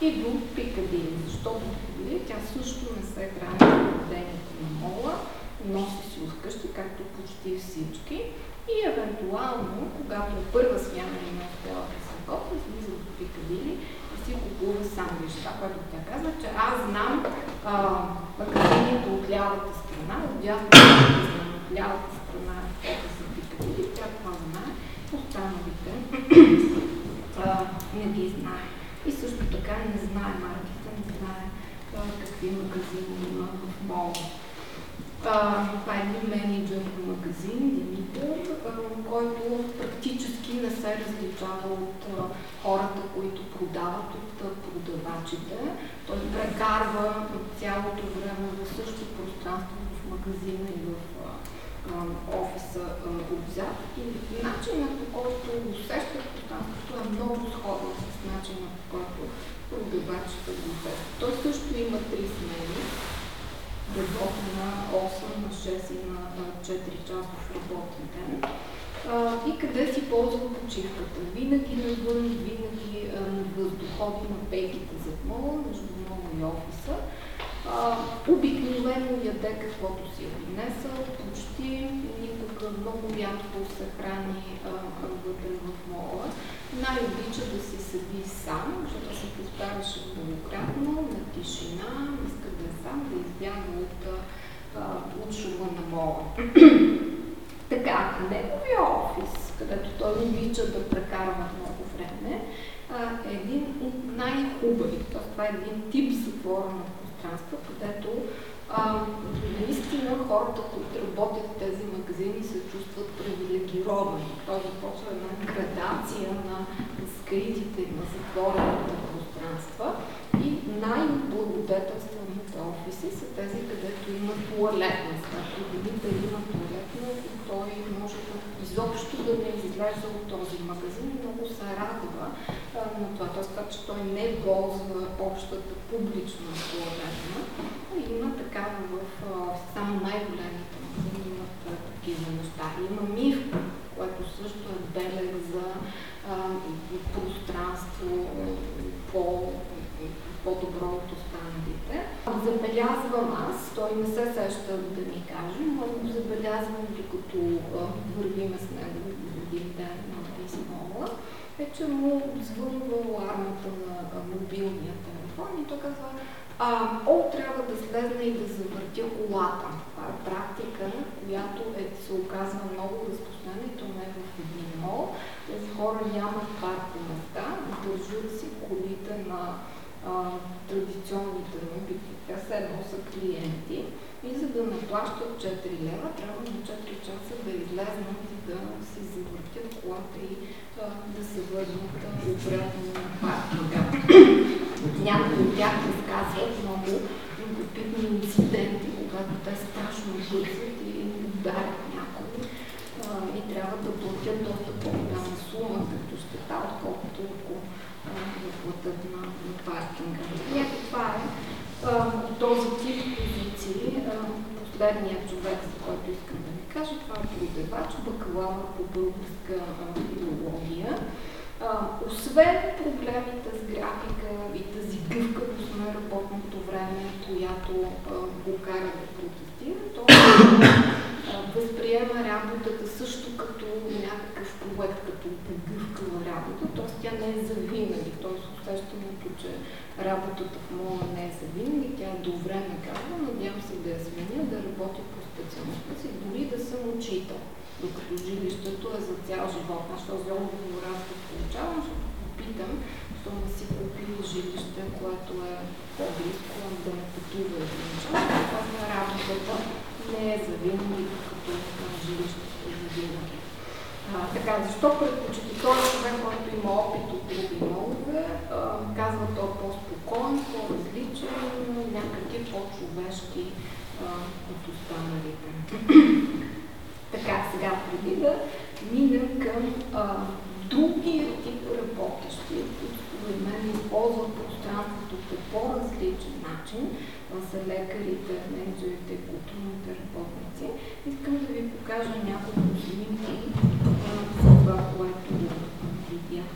Speaker 2: и до пикадили. Защото пикадили тя също не се храни с поведението на мола, носи си от къщи, както почти всички. И евентуално, когато първа смяна и не успява да се готви, излиза от пикадили си купува сандвич. Това, което тя казва, че аз знам магазините от лявата страна, от дясната страна, от лявата страна, където са пикадили, тя това знае, останалите не ги знае. И също така не знае марките, не знае а, какви магазини има в мол. Това е един менеджер по магазин, Димитър, който практически не се различава от хората, които продават, от продавачите. Той прекарва цялото време в същото пространство, в магазина и в офиса а, отзад. И начинът по който усеща пространството е много сходен с начинът по който продавачите го усещат. Той също има три смени работи на 8, на 6 и на 4 часов работен ден. И къде си ползва почивката? Винаги навън, винаги на въздуходи на пейките зад мола, между мола и офиса. Обикновено яде каквото си е принесъл, почти никога много рядко се храни вътре в мола. Най-обича да си седи сам, защото се поставяше многократно на тишина, иска да е сам, да избяга от, от шума на мола. така, неговия офис, където той обича да прекарва много време, е един от най-хубавите. Това е един тип затворено пространство, където а, наистина хората, които работят в тези магазини, се чувстват привилегировани. Той започва една градация на скритите и на затворените пространства. И най-благодетелствените офиси са тези, където има туалетна. Както да има туалетна и той може да изобщо да не излезе от този магазин. Много се радва на това. Тоест, това, че той не ползва общата публична туалетна. Има такава в само най-големите магазини имат такива неща. Има мивка, което също е белег за а, пространство по по-добро останалите. Забелязвам аз, той не се сеща да ми каже, но забелязвам докато вървиме с него един ден на писмола, е, че му звънва алармата на мобилния телефон и той казва, а, о, трябва да слезна и да завъртя колата. Това е практика, която е, се оказва много разпространена и то не е в един мол. Тези хора нямат парко места, държат си колите на а, традиционните набити. Те се едно са клиенти и за да не плащат 4 лева, трябва на 4 часа да излезнат и да си завъртят колата и а, да се върнат обратно на паркинга. Някои от тях разказват много любопитни инциденти, когато те страшно бързат и ударят някой и трябва да платят доста по-голяма сума като щета, отколкото ако да платят на, на паркинга. Ето това е този тип позиции. Последният човек, за който искам да ви кажа, това е продавач, бакалавър по българска филология. А, освен проблемите с графика и тази гъвкавост на работното време, която а, го кара да протестира, то а, възприема работата също като някакъв проект, като гъвкава работа, т.е. тя не е за винаги, т.е. усещането, че работата в мола не е за винаги, тя е до време казва, надявам се да я сменя, да работя по специалността си, дори да съм учител докато жилището е за цял живот. Аз този отговор аз го получавам, защото попитам, защо не си купили жилище, което е по-близко, да не пътува час. Това работата не е за е за винаги. А, така, защо предпочита този човек, който има опит от други молове, казва той по-спокоен, по-различен, някакви по-човешки от останалите. Така, сега преди да минем към а, другия тип работещи, които според мен използват пространството по по-различен начин, са лекарите, менеджерите и културните работници, искам да ви покажа няколко снимки за това, което видях,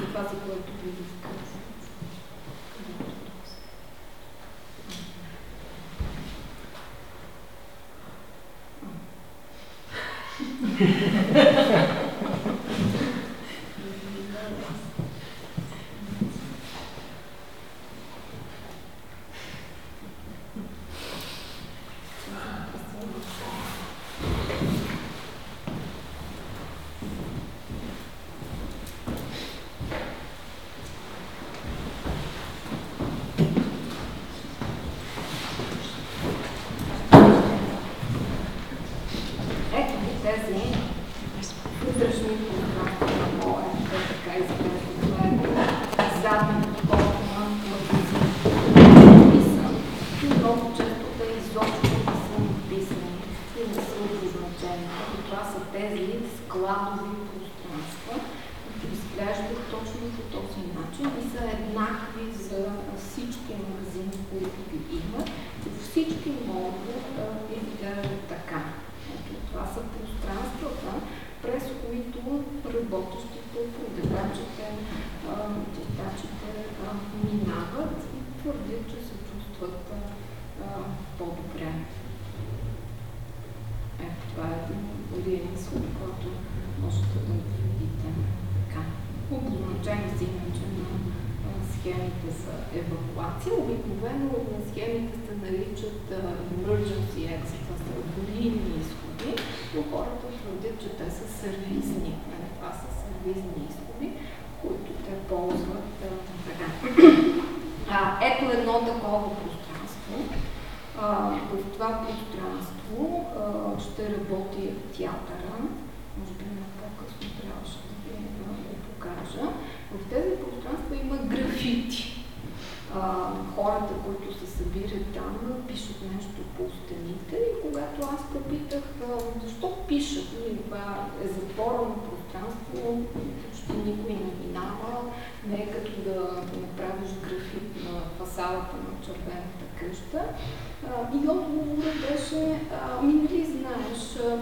Speaker 2: за това, за което ви разказах. Ето ги тези графит на фасалата на червената къща. И отговорът беше, ми нали знаеш,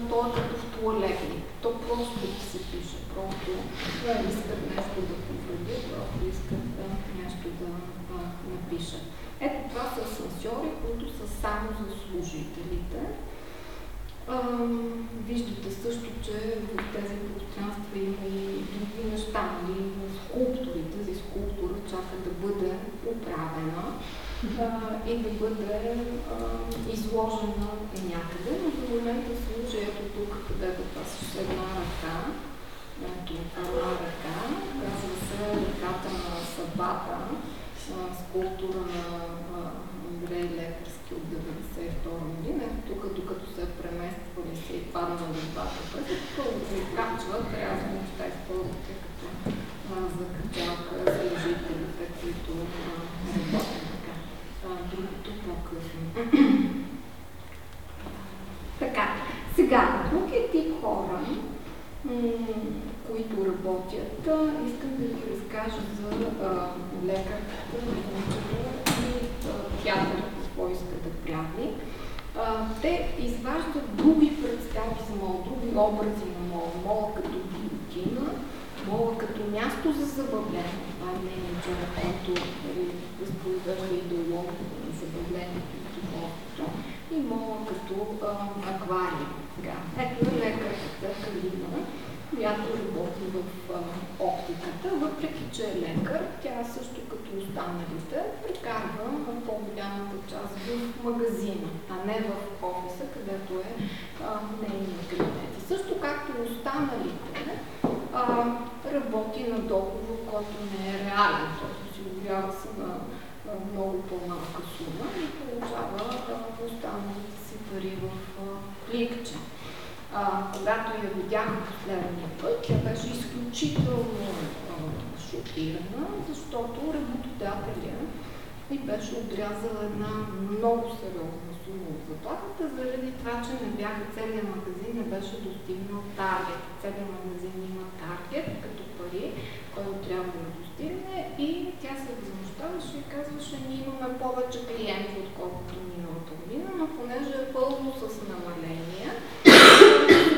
Speaker 2: той е като в туалетник, то просто се пише, просто искат нещо да повредят, просто искат нещо да напишат. Ето това са асансьори, които са само за служителите. А, виждате също, че в тези пространства има и други неща, нали? скулптури. Тази скулптура чака да бъде оправена а, и да бъде а, изложена някъде, но за момента служи ето тук, където това с една ръка, ето една ръка, казва се ръката на съдбата, скулптура на Андрей 1992 година. Тук, докато се премествали, се е паднали двата пъти, изкачват, трябва да неща използвате като закачалка служителите, които работят така. Другото по-късно. така, сега, е тип хора, които работят. Искам да ви разкажа за лекарката, и театър, какво иска да прави. те изваждат други представи за мол, други образи на мол. Мола като гилотина, мола като място за забавление. Това е менеджера, който нали, възпроизвежда идеологията на забавлението и животното. И мола като аквариум. Ето е лекарката която работи в а, оптиката, въпреки че е лекар, тя също като останалите прекарва по-голямата част в магазина, а не в офиса, където е нейният кабинет. И също както останалите, а, работи на договор, който не е реален, т.е. си обявява се на много по-малка сума и получава останалите си пари в пликче а, когато я видях последния път, тя беше изключително шокирана, защото работодателя и беше отрязала една много сериозна сума от заплатата, заради това, че не бяха целият магазин, не беше достигнал таргет. Целият магазин има таргет като пари, който трябва да достигне и тя се възмущаваше и казваше, ние имаме повече клиенти, отколкото миналата година, но понеже е пълно с намаления,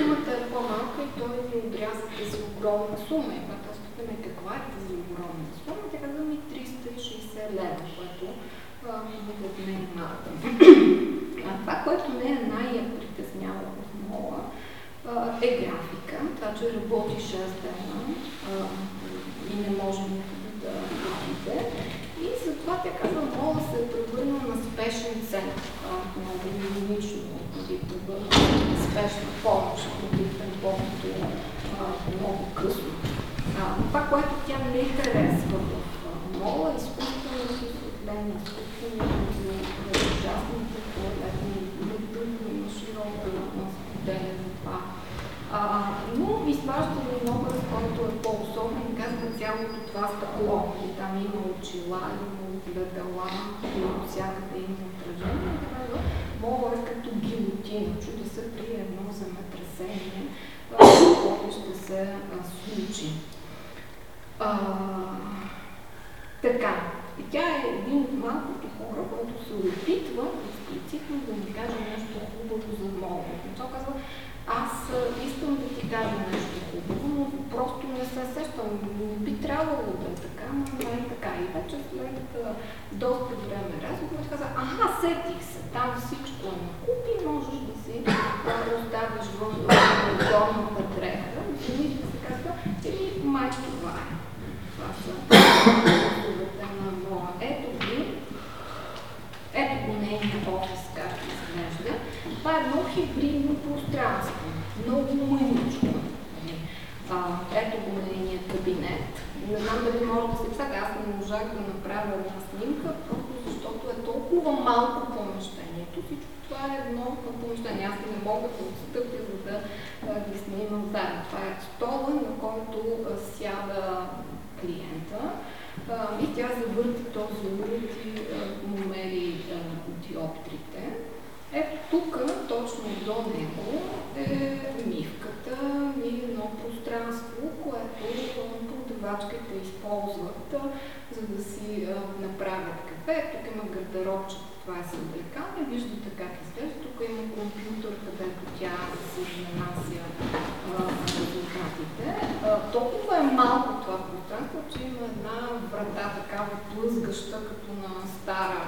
Speaker 2: сумата е по-малка и той ви отряза тази огромна сума. И когато аз питаме каква е тази огромна сума, тя казва ми 360 лева, което никак не е малко. А това, което не е най-притеснява в мола, е графика. Това, че работи 6 дена и не може никъде да отиде. И затова тя казва, мола се е превърнал на спешен център. Много иронично нали, бъде спешна помощ, продиктен колкото много късно. Това, което тя не харесва в мола, е изкуственото осветление, изкуственото ужасните туалетни, на широко на споделяне това. А, но изважда един образ, който е по-особен, казва цялото това стъкло. И там има очила, има огледала, и от всякъде има отражение. Мола е като гилотина, чуди се при едно земетресение, ходиш ще се случи. А, така, и тя е един от малкото хора, който се опитва експлицитно да ми каже нещо хубаво за моят. Тя казва, аз искам да ти кажа нещо хубаво, но просто не се сещам. Би трябвало да е така, но не е така. И вече след доста време разговор каза, аха, сетих се, там всичко е купи, можеш да си оставиш в горната дреха. И се казва, и май това е. Това са на моя. Ето ги, ето го нейния офис, както изглежда. Това е едно хибридно пространство, много мъничко. Ето го нейния кабинет. Не знам дали може да се представя, аз не можах да направя една снимка, просто защото е толкова малко помещението. Всичко това е едно помещение. Аз не мога да отстъпя, за да ги снимам заедно. Това е стола, на който сяда клиента и тя завърти този уред и му диоптрите. Ето тук, точно до него, е мивката и едно пространство, продавачките използват, за да си направят кафе. Тук има гардеробче, това е съблекане, виждате как изглежда. Тук има компютър, където тя си нанася резултатите. Толкова е малко това пространство, че има една врата такава плъзгаща, като на стара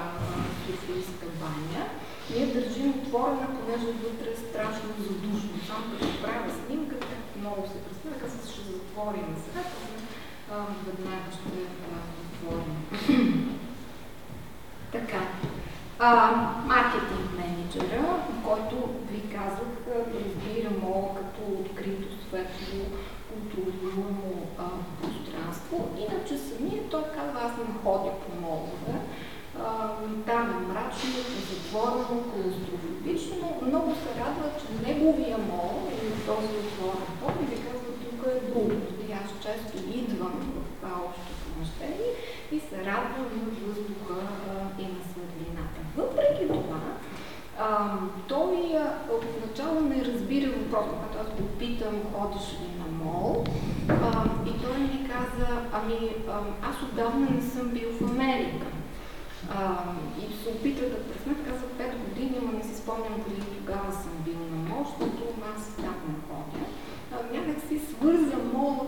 Speaker 2: софийска баня. Ние държим отворена, понеже вътре е страшно задушно. Само като правя снимка, много се представя, като ще затворим веднага ще отворим. така. А, маркетинг менеджера, който ви казах, разбира мола като открито светло, контролируемо пространство. Иначе самия той казва, аз не ходя по молове. Там е мрачно, затворено, клаустрофобично. Много се радва, че неговия мол или този отворен пол ви казва, тук е друго. И аз често идвам това общо помещение и се радвам на въздуха и на светлината. Въпреки това, а, той отначало не разбира въпроса, когато аз го питам, ходиш ли на мол, а, и той ми каза, ами аз отдавна не съм бил в Америка. А, и се опита да пресме, каза 5 години, но не си спомням дали тогава съм бил на мол, защото аз там не ходя. Някак си свърза мола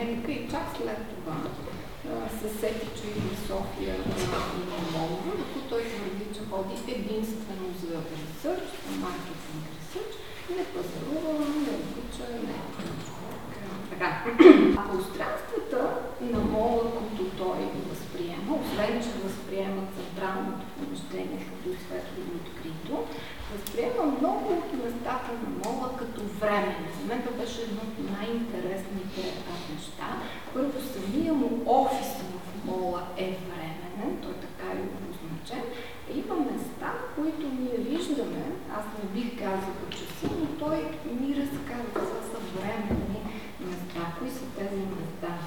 Speaker 2: Америка и чак след това се сети, че и София има молове, докато той твърди, че ходи единствено за ресърч, за маркетинг ресърч, не пазарува, не обича, не така. А пространствата на мола, които той възприема, освен че възприема централното помещение като светло и открито, възприема много от местата на мола като време. Мен това беше едно от най-интересните неща. Първо, самия му офис в мола е временен, той така е обозначен. Има места, които ние виждаме, аз не бих казала, че са, но той ми разказва, това са временни места. Кои са тези места?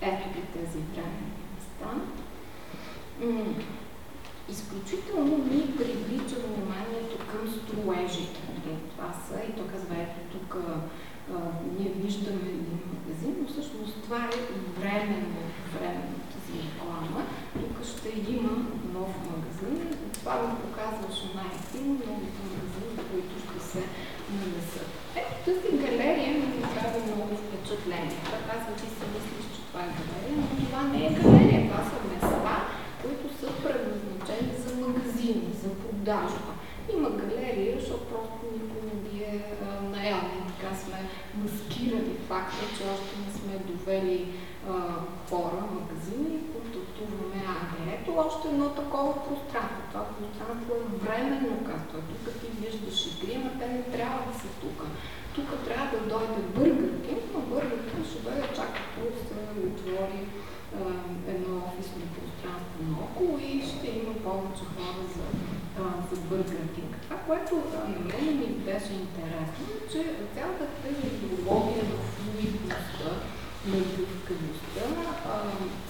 Speaker 2: Ето ги тези временни места. Изключително ми привлича вниманието към строежите. Това са, и то казва, ето тук ние виждаме един магазин, но всъщност това е временно, временно тази реклама. Тук ще има нов магазин. Това ми показваше най-активно новите магазини, които ще се нанесат. Ето тази галерия ми направи много впечатление. Това казва, ти си мислиш, че това е галерия, но това не е галерия. Това са места, които са предназначени за магазини, продажба. Има галерия, защото просто никой не ги е наел. Така сме маскирали факта, че още не сме довели а, хора, магазини, контактуваме АГ. Ето още едно такова пространство. Това пространство е временно, както е. Тук ти виждаш игри, но те не трябва да са. Тук трябва да дойде бъргърки, но бъргърки ще дойде чак като се отвори едно офисно пространство наоколо и ще има повече хора за, за Бургер Кинг. Това, което а, на интересно, е, че цялата тази идеология на флуидността, на гъвкавостта,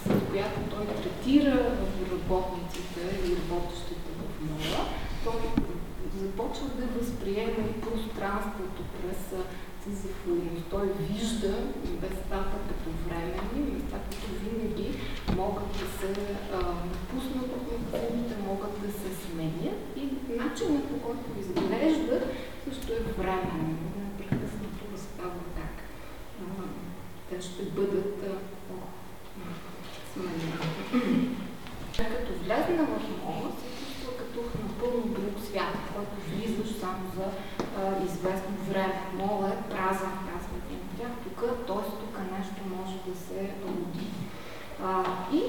Speaker 2: с която той третира работниците и работещите в мола, той започва да възприема и пространството през сизифуност. Той вижда местата като временни, места като винаги могат да се напуснат от николите, могат да се сменят и начинът по който изглежда също е временно. Непрекъснато да става так. те ще бъдат сменени. Като влезна в мола, се чувства като напълно друг свят, в който влизаш само за а, известно време. Мола е празен, казва един от тях. Тук, т.е. тук нещо може да се роди. А, и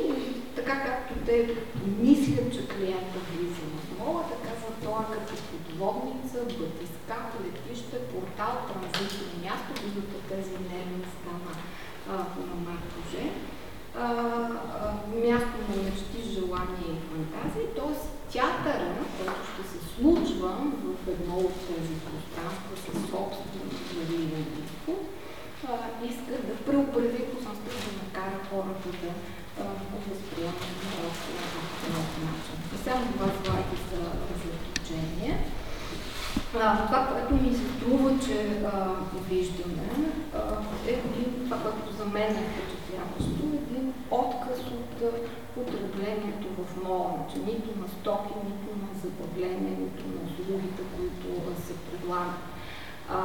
Speaker 2: така както те мислят, че клиента влиза в мола, така за това като подводница, батискат, летище, портал, транзитно място, виждате тези нервни места на, Маркоже място на мечти, желания и фантазии, т.е. театъра, който ще се случва в едно от тези пространства със собствено взаимно иска да преобрази космостта, да накара хората да го възприемат по начин. И само два слайда за заключение. Това, което ми се струва, че а, виждаме, а, е един, това, което за мен е впечатляващо, един отказ от потреблението в мола, че нито на стоки, нито на забавление, нито на услугите, които се предлагат. А,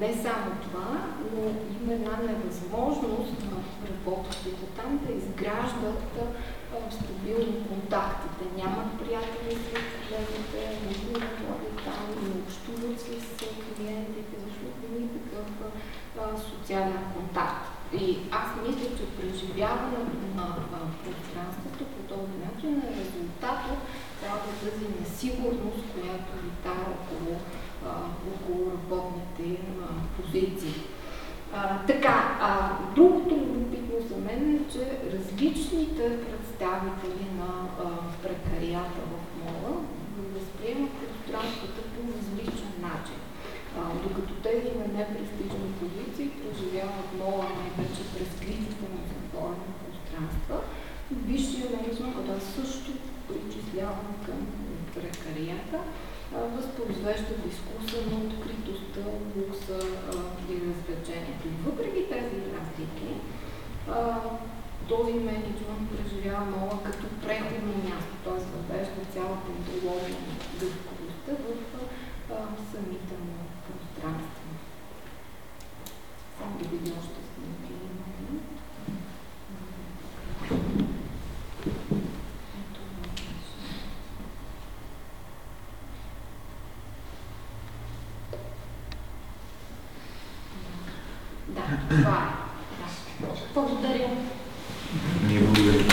Speaker 2: не само това, но има една невъзможност на работещите там да изграждат стабилни контакти. Те нямат приятели с колегите, не ходят там, не общуват с клиентите, защото има такъв социален контакт. И аз мисля, че преживяването на пространството по този начин е резултат от цялата тази несигурност, която витава около, около работните позиции. А, така, а, другото за мен е, че различните представители на а, прекарията в мола възприемат пространството по различен начин. А, докато тези на непрестижни позиции преживяват мола най-вече през критика на затворени пространства, висшия менеджмент, който също причислявам към прекарията, възпроизвежда дискуса на откритостта, лукса и развлечението. Въпреки тези разлики, този менеджмент преживява мола като преходно място, т.е. въвежда цялата идеология на гъвкавостта в самите му пространства. Само да видя още снимки. Да, това е. Благодаря.
Speaker 1: Ние благодарим.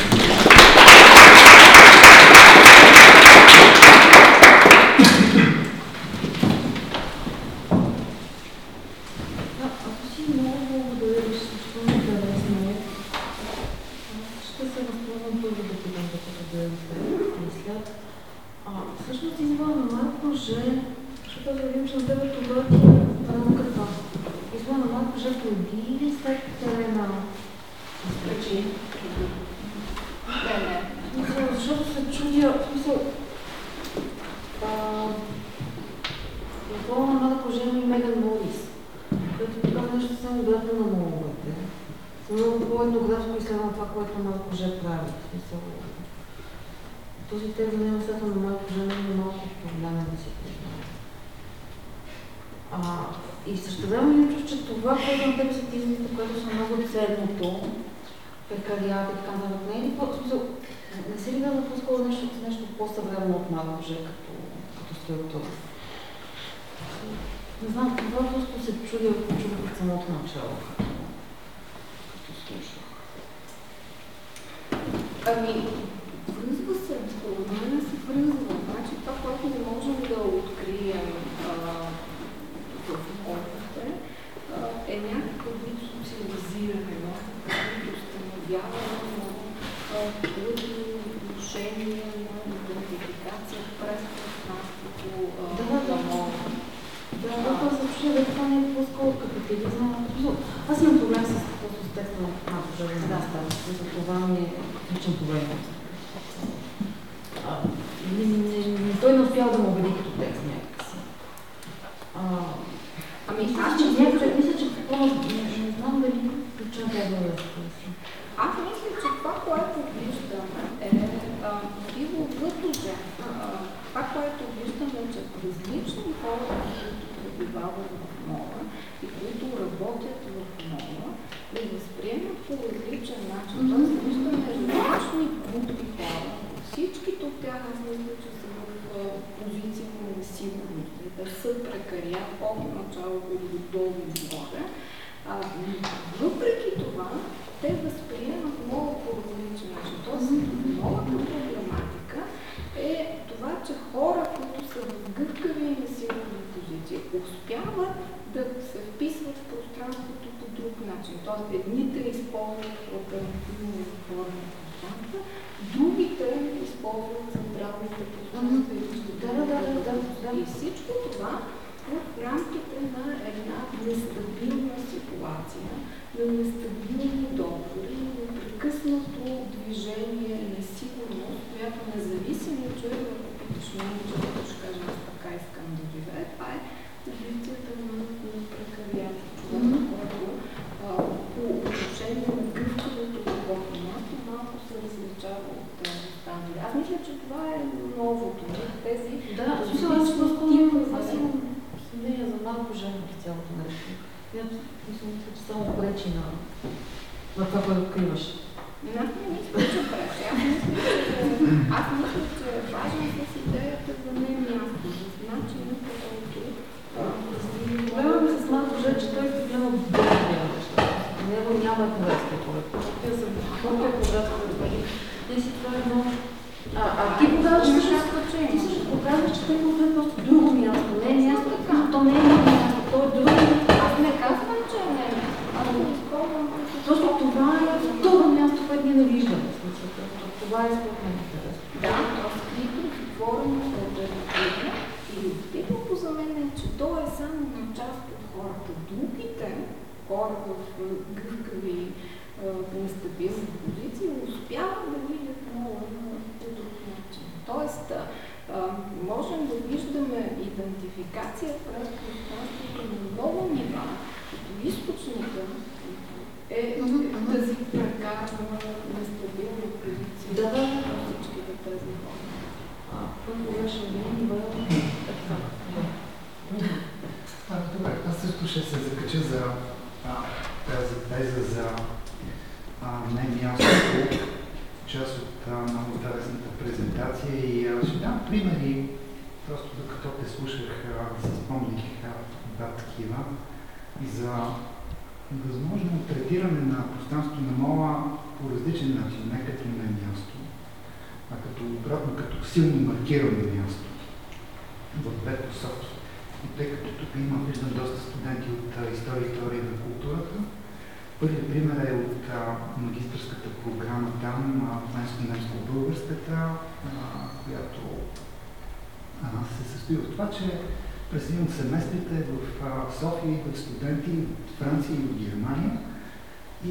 Speaker 3: Аз
Speaker 2: имам проблем с, с текста на Марко Жадина, да, става. Това ми е личен проблем.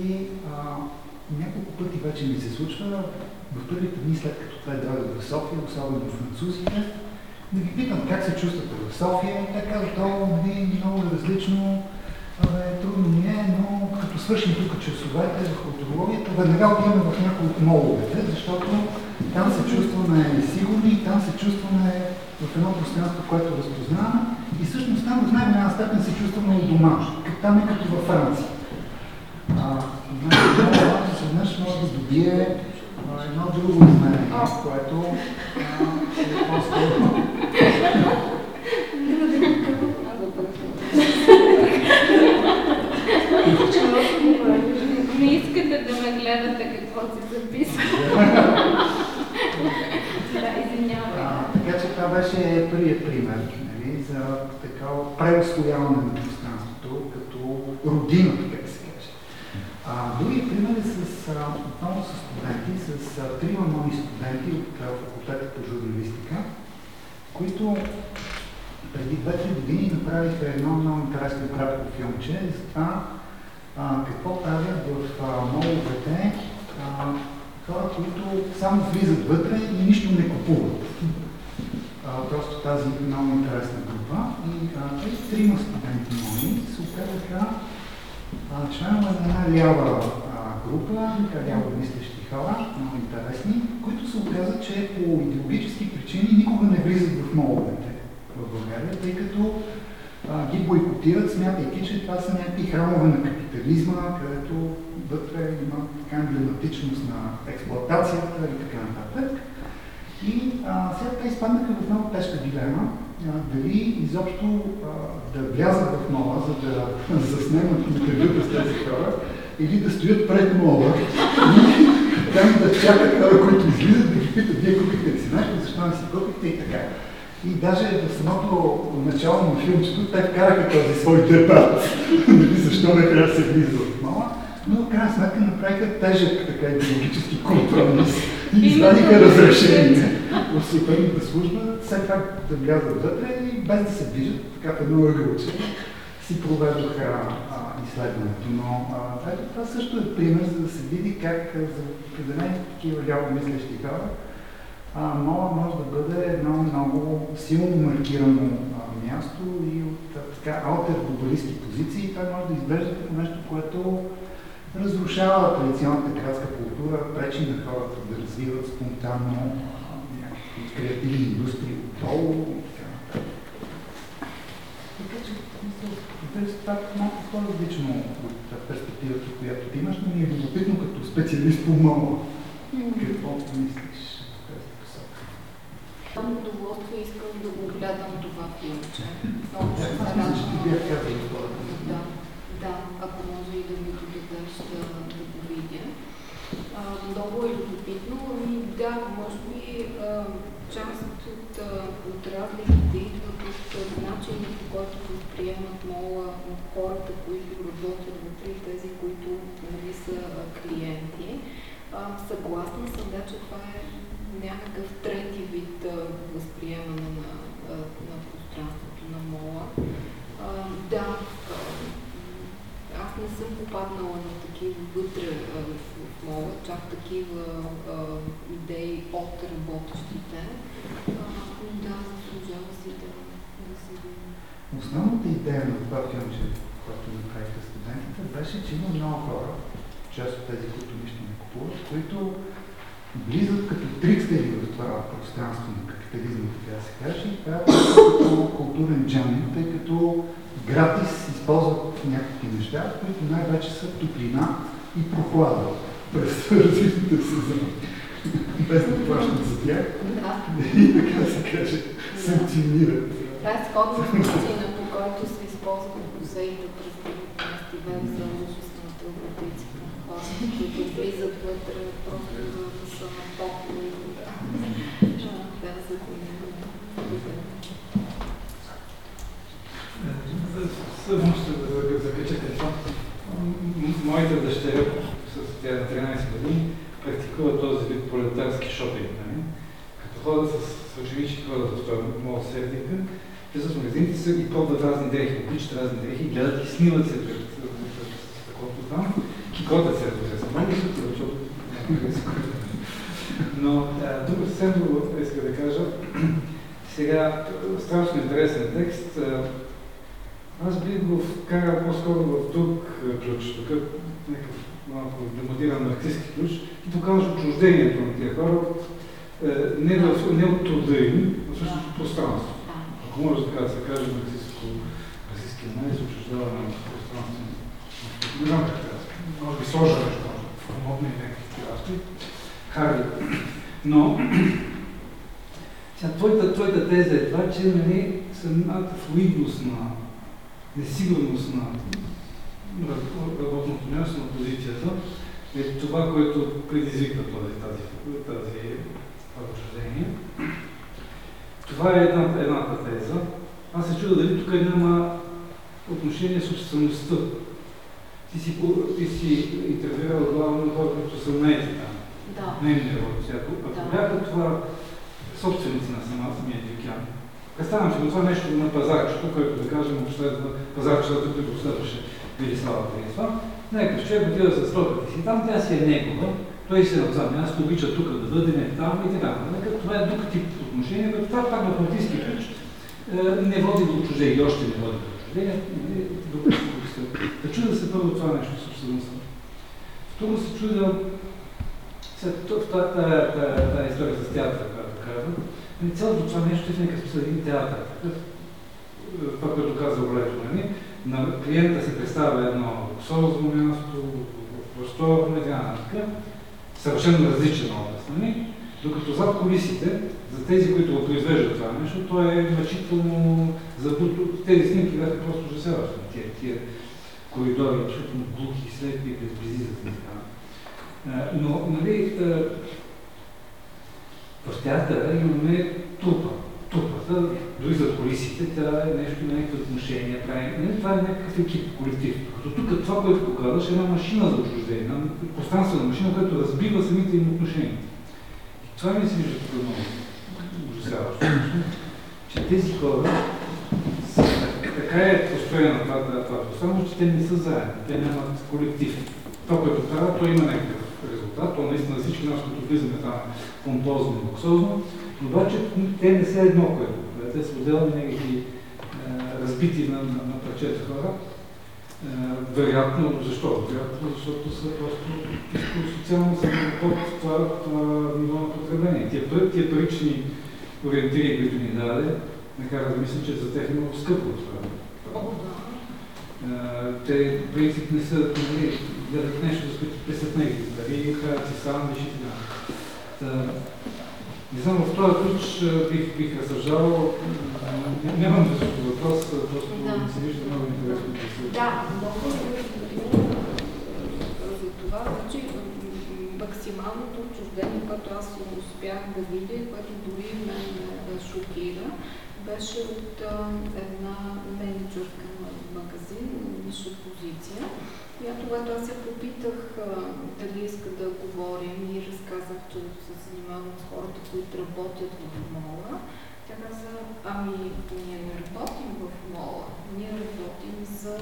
Speaker 4: и
Speaker 2: а,
Speaker 5: няколко пъти вече ми се случва в първите дни след като това е дойде в София, особено французите, да ги питам как се чувствате в София те казват, о, не, много е различно, Абе, трудно ми е, но като свършим тук часовете в културологията, веднага отиваме в някои от моловете, защото там се чувстваме сигурни, там се чувстваме в едно пространство, което разпознаваме и всъщност там в най-голяма степен се чувстваме у дома. Там е като във Франция изведнъж може да добие а, едно друго измерение, което а, е по-скоро.
Speaker 4: Не искате да ме гледате какво си записвам. Да, извинявай.
Speaker 5: Така че това беше първият пример нали, за такава преосвояване на пространството като родина, така да се каже. А, другият пример е с отново с студенти, с трима нови студенти от факултета по журналистика, които преди 2-3 години направиха едно много интересно кратко филмче за това какво правят в моловете хора, които само влизат вътре и нищо не купуват. А, просто тази много интересна група. И тези трима студенти мои се оказаха членове на една лява група, ляво мислещи хора, много интересни, които се оказа, че по идеологически причини никога не влизат в моловете в България, тъй като а, ги бойкотират, смятайки, че това са някакви храмове на капитализма, където вътре има така емблематичност на експлоатацията и така нататък. И а, сега те изпаднаха в много тежка дилема, дали изобщо а, да влязат в мола, за да заснемат интервюта с тези хора, или да стоят пред мола и там да чакат хора, които излизат, да ги питат, вие купихте ли си нещо, защо не си купихте? и така. И даже в самото начало на филмчето те вкараха този свой дебат, нали, защо не трябва да се влиза в мола, но в крайна сметка направиха тежък така идеологически компромис и извадиха разрешение. В съответната служба, все пак да влязат вътре и без да се движат, така в едно ъгълче, си проведоха а, изследването. Но а, това също е пример, за да се види как за определени такива ляво мислещи хора мола може да бъде едно много силно маркирано а, място и от а, така алтер-глобалистски позиции той може да изглежда като нещо, което разрушава традиционната градска култура, пречи на хората да развиват спонтанно някакви креативни индустрии отдолу и така нататък. Така че, мисля, това е малко по-различно от перспективата, която ти имаш, но ми е любопитно като специалист по мола. Какво мислиш?
Speaker 2: Съм удоволствие искам да го гледам това филмче. Много ще се радвам.
Speaker 5: бях казал това.
Speaker 2: Да, да, ако може и да ми го дадеш да, да го видя. А, много е любопитно и да, може би а, част от, от разликите идват от начина по който възприемат мола от хората, които работят вътре и тези, които нали, са клиенти. А, съгласна съм, да, че това е някакъв трети вид а, възприемане на, а, на пространството на мола. А, да, аз не съм попаднала на такива вътре в, в мола, чак такива а, идеи от работещите. А, но да, заслужава си да, да се види.
Speaker 5: Основната идея на това филмче, което направиха студентите, беше, че има много хора, част от тези, които нищо не купуват, които влизат като трикстери в това пространство на капитализма, така да се каже, и правят като културен джамин, тъй като гратис използват някакви неща, които най-вече са топлина и прохлада през различните сезони, без да плащат за тях.
Speaker 2: Да,
Speaker 5: и така се каже, санкционират.
Speaker 2: Това е сходна с начина, по който се използват музеите през другите фестивал за евротици на хора, които влизат вътре просто да са на топло и да, за
Speaker 6: Само ще закача телефон. Моята дъщеря, с тя на 13 години, практикува този вид пролетарски шопинг. Нали? Като ходят с, с ученички, ходят в този моят сердика, влизат в магазините си и пробват разни дрехи, обичат разни дрехи, гледат и снимат се пред такова там. Кикотът се, разбира се. Много се защото се Но друго съвсем друго иска да кажа. Сега, страшно интересен текст. Аз бих го вкарал по-скоро в друг ключ, такъв някакъв малко демодиран марксистски ключ и показва отчуждението на тия хора не, не от труда им, а всъщност от пространство. Може така да се каже марксистски анализ, отчуждаване на пространство. Не знам как трябва. Може би сложа нещо, модни някакви разли. Харли. Но сега, твоята, твоята теза е това, че нали, самата флуидност на несигурност на работното място, на позицията, е това, което предизвиква този, тази, тази, това. Това е една, едната теза. Аз се чудя дали тук няма отношение с собствеността. Ти си, ти си интервюирал главно хора, които са наети там.
Speaker 2: Да.
Speaker 6: Наемни работи. Ако, ако
Speaker 2: Да.
Speaker 6: бяха това собственици на самата самия океан, Представям си го това нещо на пазарчето, което да кажем обследва пазарчето, което обследваше Велислава Денисова. Някакъв човек отива с стоката си, там тя си е негова, той си е на това място, обича тук да бъде, не там и така. Това е друг тип отношение, като това пак на политически ключ е, не води до отчуждение и още не води до отчуждение. Да чудя се първо това нещо с собствеността. Второ се чудя след тази история с театъра, която казвам, Нали, цялото това нещо е някакъв смисъл един театър. Това, което каза Олето, нали? на клиента се представя едно луксозно място, просторно и така нататък, съвършено различен образ. Нали? Докато зад колисите, за тези, които го произвеждат това нещо, то е мъчително, за тези снимки бяха просто ужасяващи. Тия, тия коридори, абсолютно глухи, слепи, без безизът и така. Но, нали, в театъра имаме трупа. Трупата, дори за колисите, тя е нещо някакви отношения. Прави. Това е някакъв екип, колектив. Като тук това, което показваш, е една машина за отчуждение, една пространствена машина, която разбива самите им отношения. И това ми се вижда тук много ужасяващо. Че тези хора са, така е построена това, това, това, че те не са заедно, те нямат колектив. Това, което правят, то има някакъв резултат. То наистина всички нас, които влизаме там помпозно и луксозно, обаче те не са едно, което те са отделни някакви разбити на, на, на парчета хора. Е, вероятно, защо? Вероятно, защото са просто социално под това, това ниво на потребление. Тия, тия парични ориентири, които ни даде, накара да мисля, че за тях е много скъпо това. Те, в принцип, не са, нали, гледат нещо, за което писат някакви пари, правят си сандвичи и така. Не знам, в този ключ бих, бих разсъждавал. Нямам да въпрос, просто да. се вижда много интересно.
Speaker 2: Да, много за това, значи максималното отчуждение, което аз успях да видя, което дори мен ме шокира, беше от една менеджерка на магазин, ниша позиция, която когато аз я попитах дали иска да говорим и разказах, че се занимавам с хората, които работят в мола, тя каза, ами ние не работим в мола, ние работим за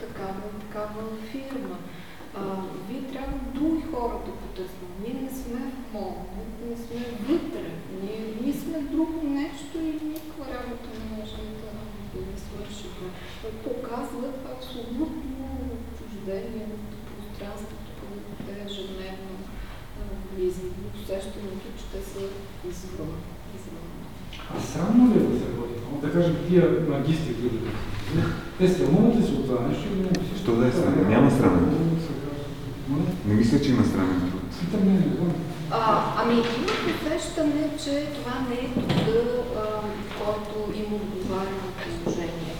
Speaker 2: такава, такава фирма. А, вие трябва други хора да потърсим. Ние не сме в мол, ние не сме вътре. Ние, ние сме друго нещо и никаква работа не можем да, да свършим. Показва абсолютно от пространството, ежедневно влизат. Усещането, че те са извън.
Speaker 6: А срамно ли е да се работи? Да кажем, тия магистри, които те срамуват ли се от това нещо?
Speaker 7: Що да е срамно? Няма срамно. Не мисля, че има срамен труд.
Speaker 2: А, ами имах усещане, че това не е труда, който им отговаря на положението.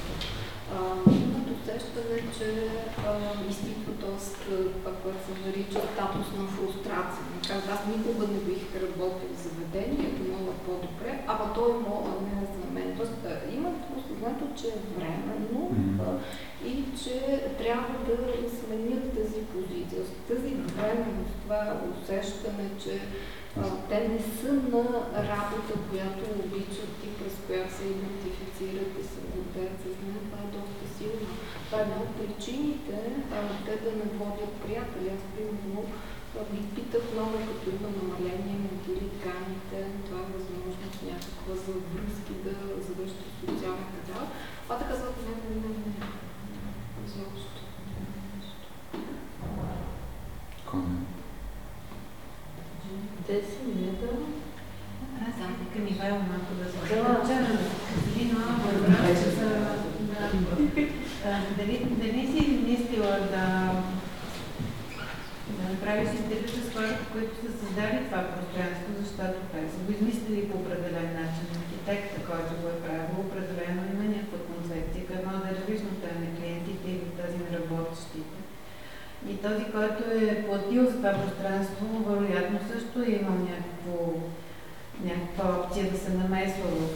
Speaker 2: Усещане, че изпитва доста това, което се нарича статус на фрустрация. Каза, аз никога не бих работил в заведение, ако мога по-добре, ама той мога не е за мен. Тоест, имам осъзнанието, че е временно и че трябва да сменят тази позиция. Тази временност, това усещане, че а, те не са на работа, която обичат и през която се идентифицират и се гордеят с нея. Това е доста силно. Това е една от причините а, те да не водят приятели. Аз, примерно, ги питах много, като има намаление на тканите, това е възможност някаква за връзки да завърши социален капитал. А така казват, не, не, не, не, изобщо.
Speaker 1: Те си не да...
Speaker 8: Аз съм към Ивайло малко да се Катерина Бърбра, дали, дали си мислила да да направиш интервю с хората, които са създали това пространство, защото те са го измислили по определен начин. Архитекта, който го е правил, определено има някаква концепция, към да е различната на клиентите и тази на работещите. И този, който е платил за това пространство, вероятно също е имал някакво, някаква опция да се намесва в,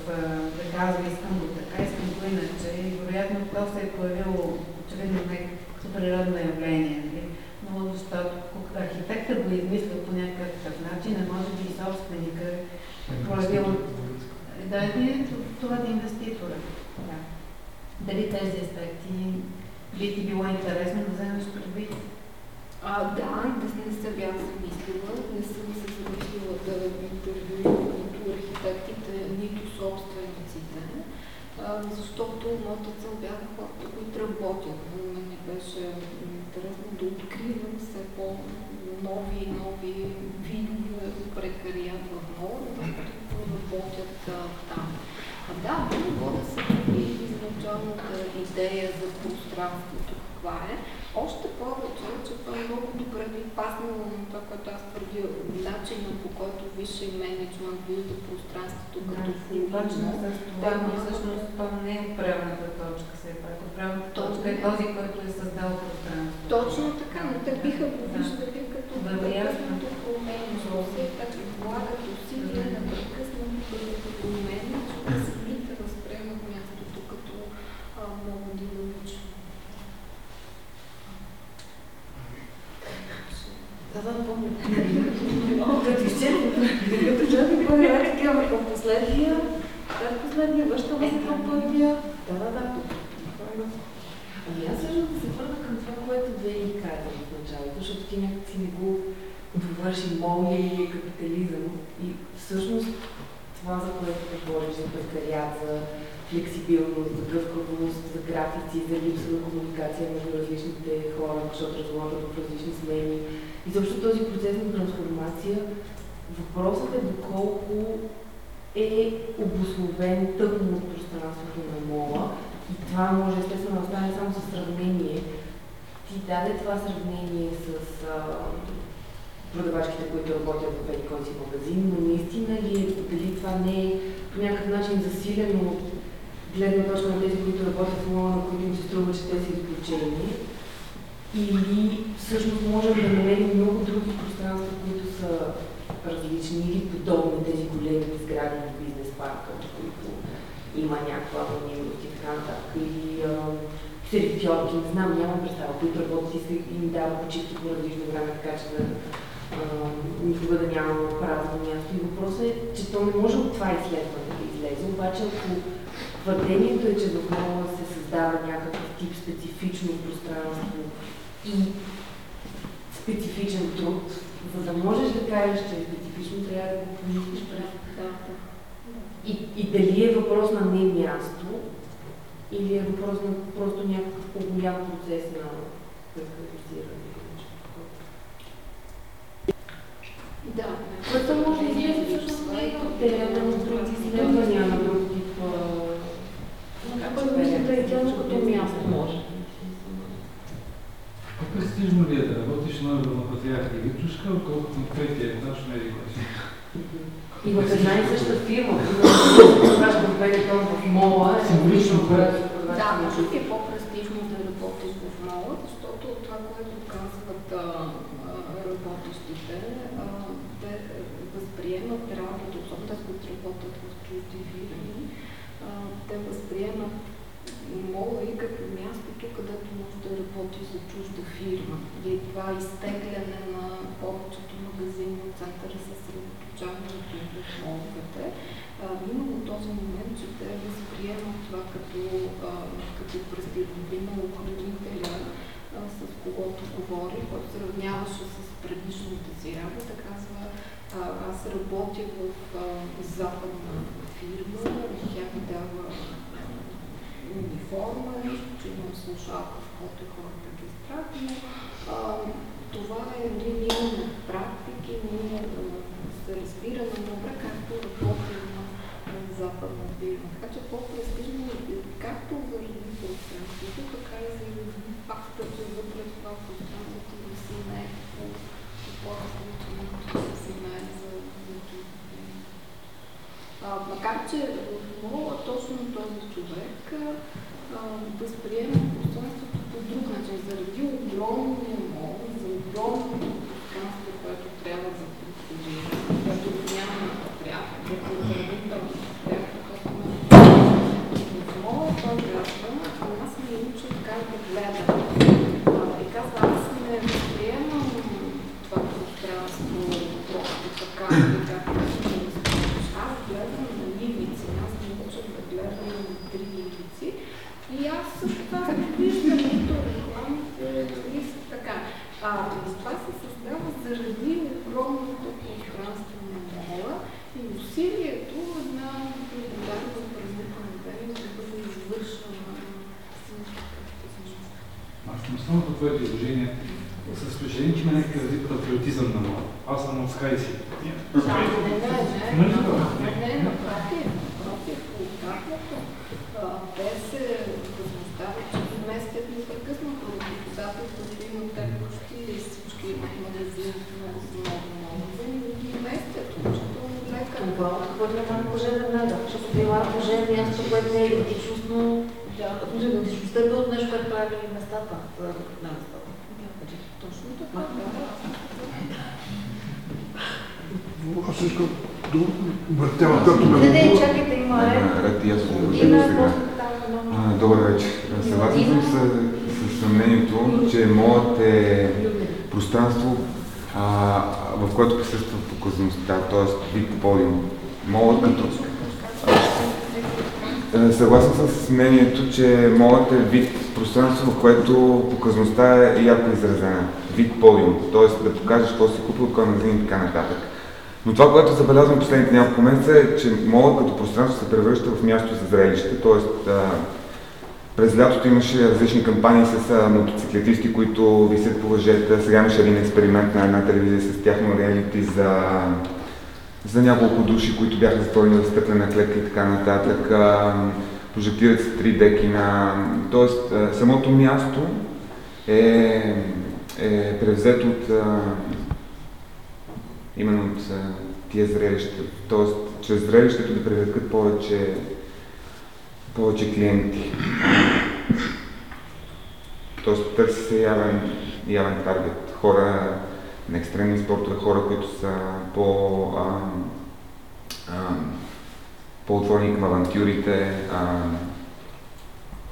Speaker 8: да казва искам го така, искам иначе. И вероятно то се е появило очевидно някакво природно явление. Нали? Но защото архитектът го е измислил по някакъв начин, а може би и собственика е проявил Да, и това да инвеститора. Да. Дали тези аспекти би ти било интересно да вземеш предвид?
Speaker 2: А, да, да не се бях замислила, не съм се замислила да интервюирам нито архитектите, нито собствениците, а, защото моята цел бяха хората, които работят. На мен беше интересно да откривам все по-нови и нови видове прекарият в мола, които работят там. А да, могло да се изначалната идея за пространството каква е, още повече, че това е много добре би паснало на това, което аз твърдя, начина по който висше менеджмент вижда пространството като
Speaker 8: Точно
Speaker 2: флуидно.
Speaker 8: с това, но всъщност то не е отправната точка, все пак. Отправната точка е този, който е създал пространството.
Speaker 2: Точно така, но те биха го
Speaker 8: Да.
Speaker 2: виждали като
Speaker 8: Да, да, ясно.
Speaker 2: непрекъснато променящо се, така влагат усилия непрекъснато да го променят, защото самите възприемат мястото като а, много динамично.
Speaker 1: Да, да, помня. Като изчерпи, като изчерпи първия, такива към последния, след последния, връщаме се към първия. Да, да, да.
Speaker 9: Ами аз също да се върна към това, което Вей каза в началото, защото ти някакси не го довърши моли или капитализъм. И всъщност това, за което говориш, за прекариат, за флексибилност, за гъвкавост, за графици, за липса на комуникация между различните хора, защото разговорят в различни смени. И защо този процес на трансформация, въпросът е доколко е обословен тъкмо от пространството на мола и това може естествено да остане само със сравнение. Ти даде това сравнение с а, продавачките, които работят в еди си магазин, но наистина ли е, дали това не е по някакъв начин засилено от гледна точка на тези, които работят в мола, на които им се струва, че те са изключени? Или всъщност можем да намерим много други пространства, които са различни или подобни тези големи сгради на бизнес парка, в които има някаква анонимност и така нататък. Или сервитьорки, не знам, нямам представа, които работят и им дават почивки по различно време, така че да а, никога да няма празно място. И въпросът е, че то не може от това изследване да излезе, обаче ако твърдението е, че в мола се създава някакъв тип специфично пространство и специфичен труд, за да можеш да кажеш, че е специфично, трябва да го помислиш
Speaker 2: да.
Speaker 9: и, и дали е въпрос на не място, или е въпрос на просто някакъв по-голям процес на категоризиране. или нещо такова.
Speaker 2: Да,
Speaker 9: Което може да излезе всъщност не е отделено от други изследвания на друг тип.
Speaker 1: е мисля, и тя като място. може.
Speaker 6: По-престижно ли е да работиш на на патриарха и Витушка, отколкото на третия етаж на Еди Коси?
Speaker 9: И в една и съща фирма, когато ще доведе тон в мола, е
Speaker 6: Символично,
Speaker 2: Да, би е по-престижно да работиш в мола, защото това, което казват а, а, работещите, а, те а, възприемат работата, особено тези, които работят в чужди фирми, а, те възприемат мола и като мястото, където може да работи за чужда фирма. И това изтегляне на повечето магазини от центъра съсредоточаването им в моловете, а, именно този момент, че те възприемат това като, а, като престижно. Има охранителя, а, с когото говори, който сравняваше с предишната си работа, казва, а, аз работя в а, западна фирма, тя ми дава униформа, нищо, че имам слушалка, в който хората ги страх, но а, това е един имаме практики, ние се разбираме добре, както работим на на западна фирма. Така че по-престижно е както заради пространството, така и заради факта, че вътре в това пространството виси някакво по-различно, което се знае за за чужда фирма. А, макар, че в мола точно този човек възприема пространството по друг начин, заради огромния мол, за огромното пространство, което трябва да контролира, което няма пряко, което е хранител, пряко, което е в мола той казва, а аз не уча така да гледам. А, И казва, аз не възприемам това пространство просто така, или както ще го възприемаш. Аз гледам на ивици, няма това се създава заради огромното пространство на мола и усилието на легендарно празникна дейност да бъде извършвана
Speaker 6: Аз съм основното твоето изложение с изключение, че има някакъв вид патриотизъм на мола. Аз съм от Скайси.
Speaker 2: Не, не, не, напротив, напротив, обратното. Се имат те почти всички имат магазини, много много много ги местят, включително лекар.
Speaker 9: Това на кожа веднага, защото била е място, което не е идентичност,
Speaker 2: Да,
Speaker 9: идентичността е от нещо, което прави местата. На местата.
Speaker 2: точно така, да.
Speaker 10: Аз искам да объртявам както ме
Speaker 1: Не, не, чакайте, има ред.
Speaker 7: Ред и аз го
Speaker 1: И
Speaker 7: сега. Добър вечер. Съгласен съм с, с съмнението, че моят е пространство, а, в което присъства показността, т.е. вид подиум. Моят като... А, Съгласен съм с мнението, че моят е вид пространство, в което показността е яко изразена. Вид подиум, т.е. да покажеш какво си купил, кой магазин и така нататък. Но това, което забелязвам последните няколко месеца е, че мола като пространство се превръща в място за зрелище, т.е. през лятото имаше различни кампании с мотоциклетисти, които висят по въжета. Сега имаше един експеримент на една телевизия с тяхно реалити за, за няколко души, които бяха затворени в стъклена клетка и така нататък. Прожектират се три деки на... Тоест, самото място е, е превзето от именно от тия зрелища. Тоест, чрез зрелището да привлекат повече, повече клиенти. Тоест, търси се явен, явен таргет. Хора на екстремни спортове, хора, които са по, а, а, по-отворени към авантюрите, а,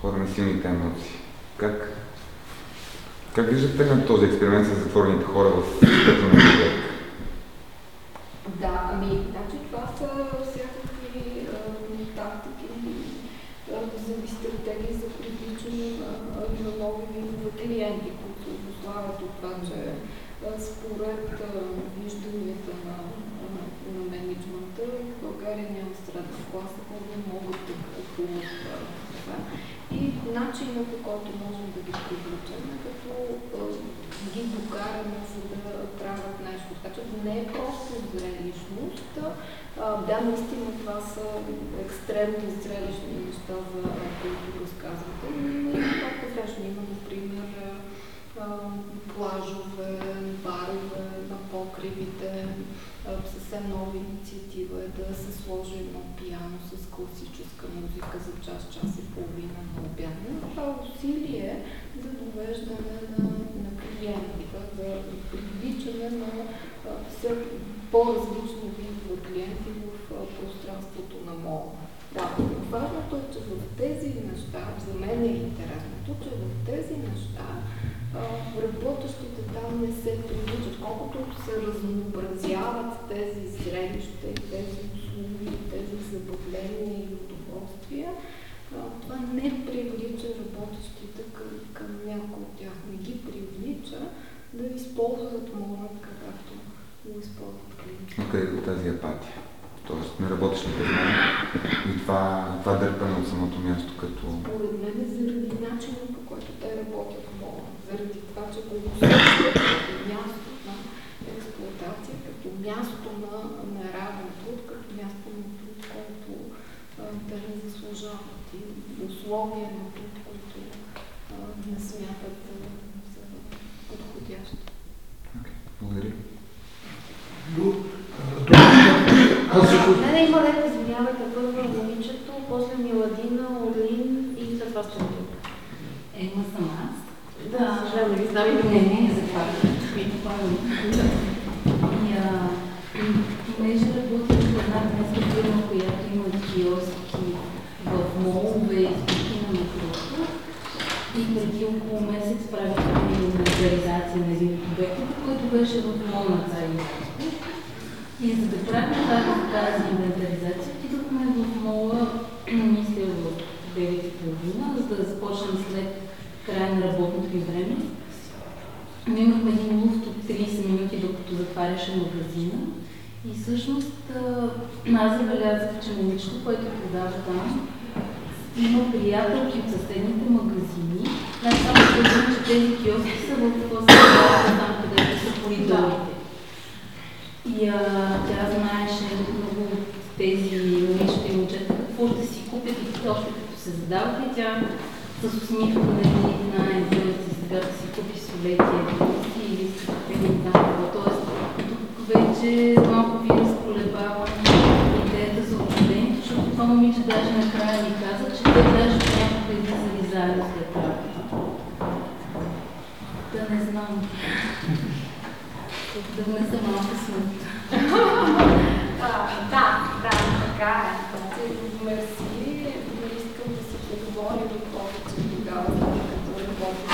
Speaker 7: хора на силните емоции. Как, как виждате на този експеримент с затворените хора в стъклена клетка?
Speaker 2: Да, ами, значи това са всякакви а, тактики, за стратегии за привличане на, на нови видове клиенти, които обославят от това, че според вижданията на, на, на менеджмента в България няма средна класа, които могат да купуват това. И начинът по който можем да ги привличаме, като ги докараме за да правят нещо. Така че не е просто зрелищност. Да, наистина това са екстремни зрелищни неща, за които разказвате. Но има пак зрелищни. Има, например, съвсем нова инициатива е да се сложи едно пияно с класическа музика за час, час и половина на обяд. Това усилие за довеждане на, на клиенти, за привличане на все по-различни видове клиенти в пространството на мола. Да, важното е, че в тези неща, за мен е интересното, че в тези неща работещите там не се привличат. Колкото се разнообразяват тези зрелища и тези услуги, тези забавления и удоволствия, това не привлича работещите към, към някои от тях. Не ги привлича да използват мора така, както го използват клиентите.
Speaker 7: Откъде е тази апатия? Тоест, не работещите знания и това, това дърпане от самото място като...
Speaker 2: Според мен е условия на труд, които а, не смятат за, за подходящи.
Speaker 7: Благодаря.
Speaker 10: Аз също
Speaker 1: Не, не, има ред, извинявайте, първо е момичето, после Миладина, Орлин и след това Студио.
Speaker 11: Ема съм аз.
Speaker 1: Да, съжалявам, не ви знам и
Speaker 11: Не, не, за това. Правилно. И, а, и понеже работим в една днеска фирма, която има киоски в молове и спики на метрото, и преди около месец правихме инвентаризация на един от обектите, който беше в мол на Цари И за да правим тази, инвентаризация, отидохме в мола, мисля, в 9.30, за да започнем след края на работното време. но имахме един луфт от 30 минути, докато затваряше магазина. И всъщност аз забелязах, че момичето, което продава там, има приятелки от съседните магазини. Значи само казвам, че тези киоски са в съседната там, коридорите. И а, тя знаеше много от тези момичета и момчета какво ще си купят и точно като се задаваха и тя с усмивка нали, знае, си сега да си купи солети, или си купи не знам какво. Тоест, тук вече малко ви разколебава идеята за отчуждението, защото това момиче даже накрая ми каза, че те даже някакво излизали заедно след работа. Да не знам. Да внеса малко смут.
Speaker 2: да, да, така е. Мерси. Не искам да се поговорим повече тогава, като работим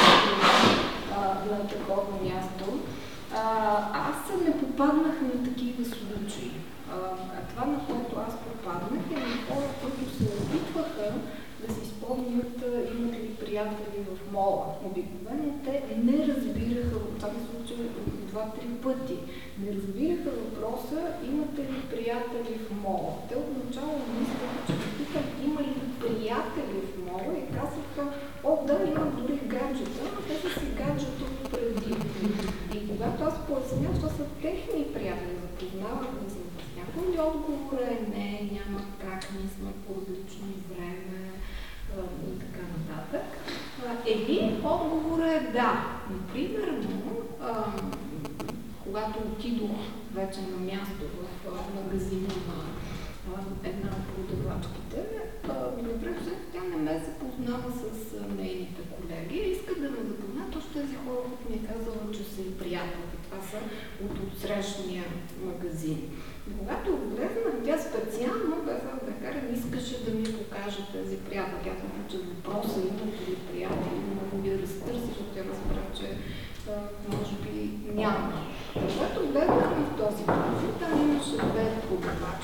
Speaker 2: на такова място. Аз не попаднах на такива случаи. А това, на което аз попаднах, е на хора, които се опитваха да си спомнят имат ли приятели в мола. Обикновено те не разбираха, това ми случи два-три пъти, не разбираха въпроса имате ли приятели в мола. Те отначало мислеха, че питам има ли приятели в мола и казаха, о да, имам дори гаджета, но те са си от преди. И когато аз пояснях, това са техни приятели, запознавахме се с някой ли отговор е не, няма как, ние сме по различно време, и така нататък. Един отговор е да. Например, когато отидох вече на място в магазина на една от продавачките, направи тя не ме запознава с нейните колеги. Иска да ме запозна точно тези хора, които ми е казала, че са и приятели. Това са от отсрещния магазин. Когато влезнах, тя специално, без да кажа, искаше да ми покаже тези приятели. Аз мисля, че въпроса има ли приятели, много ги разтърси, защото тя разбра, че може би няма. Когато влезнахме в този магазин, там имаше две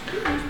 Speaker 2: продавачки, нещо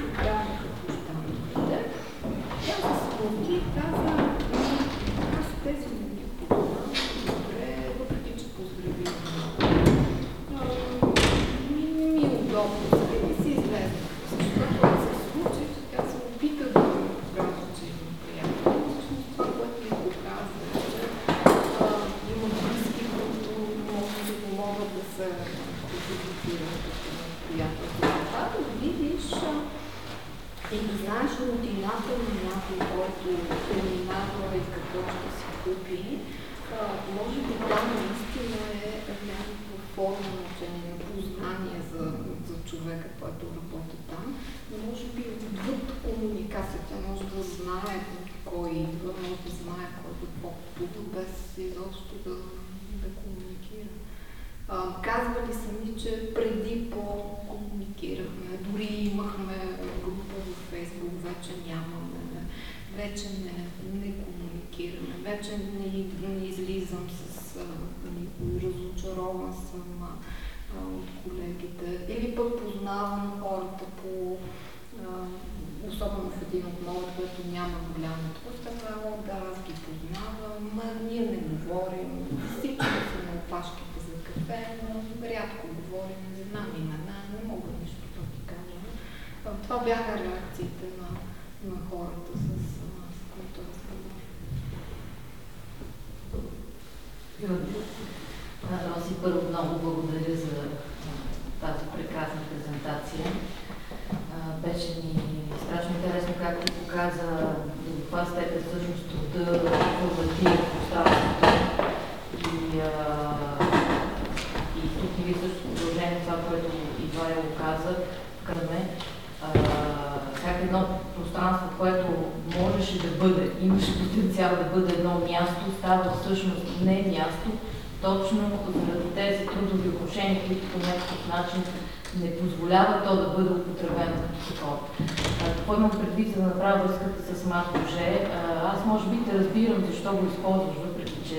Speaker 12: Марко Же? Аз може би те разбирам защо го използваш, въпреки че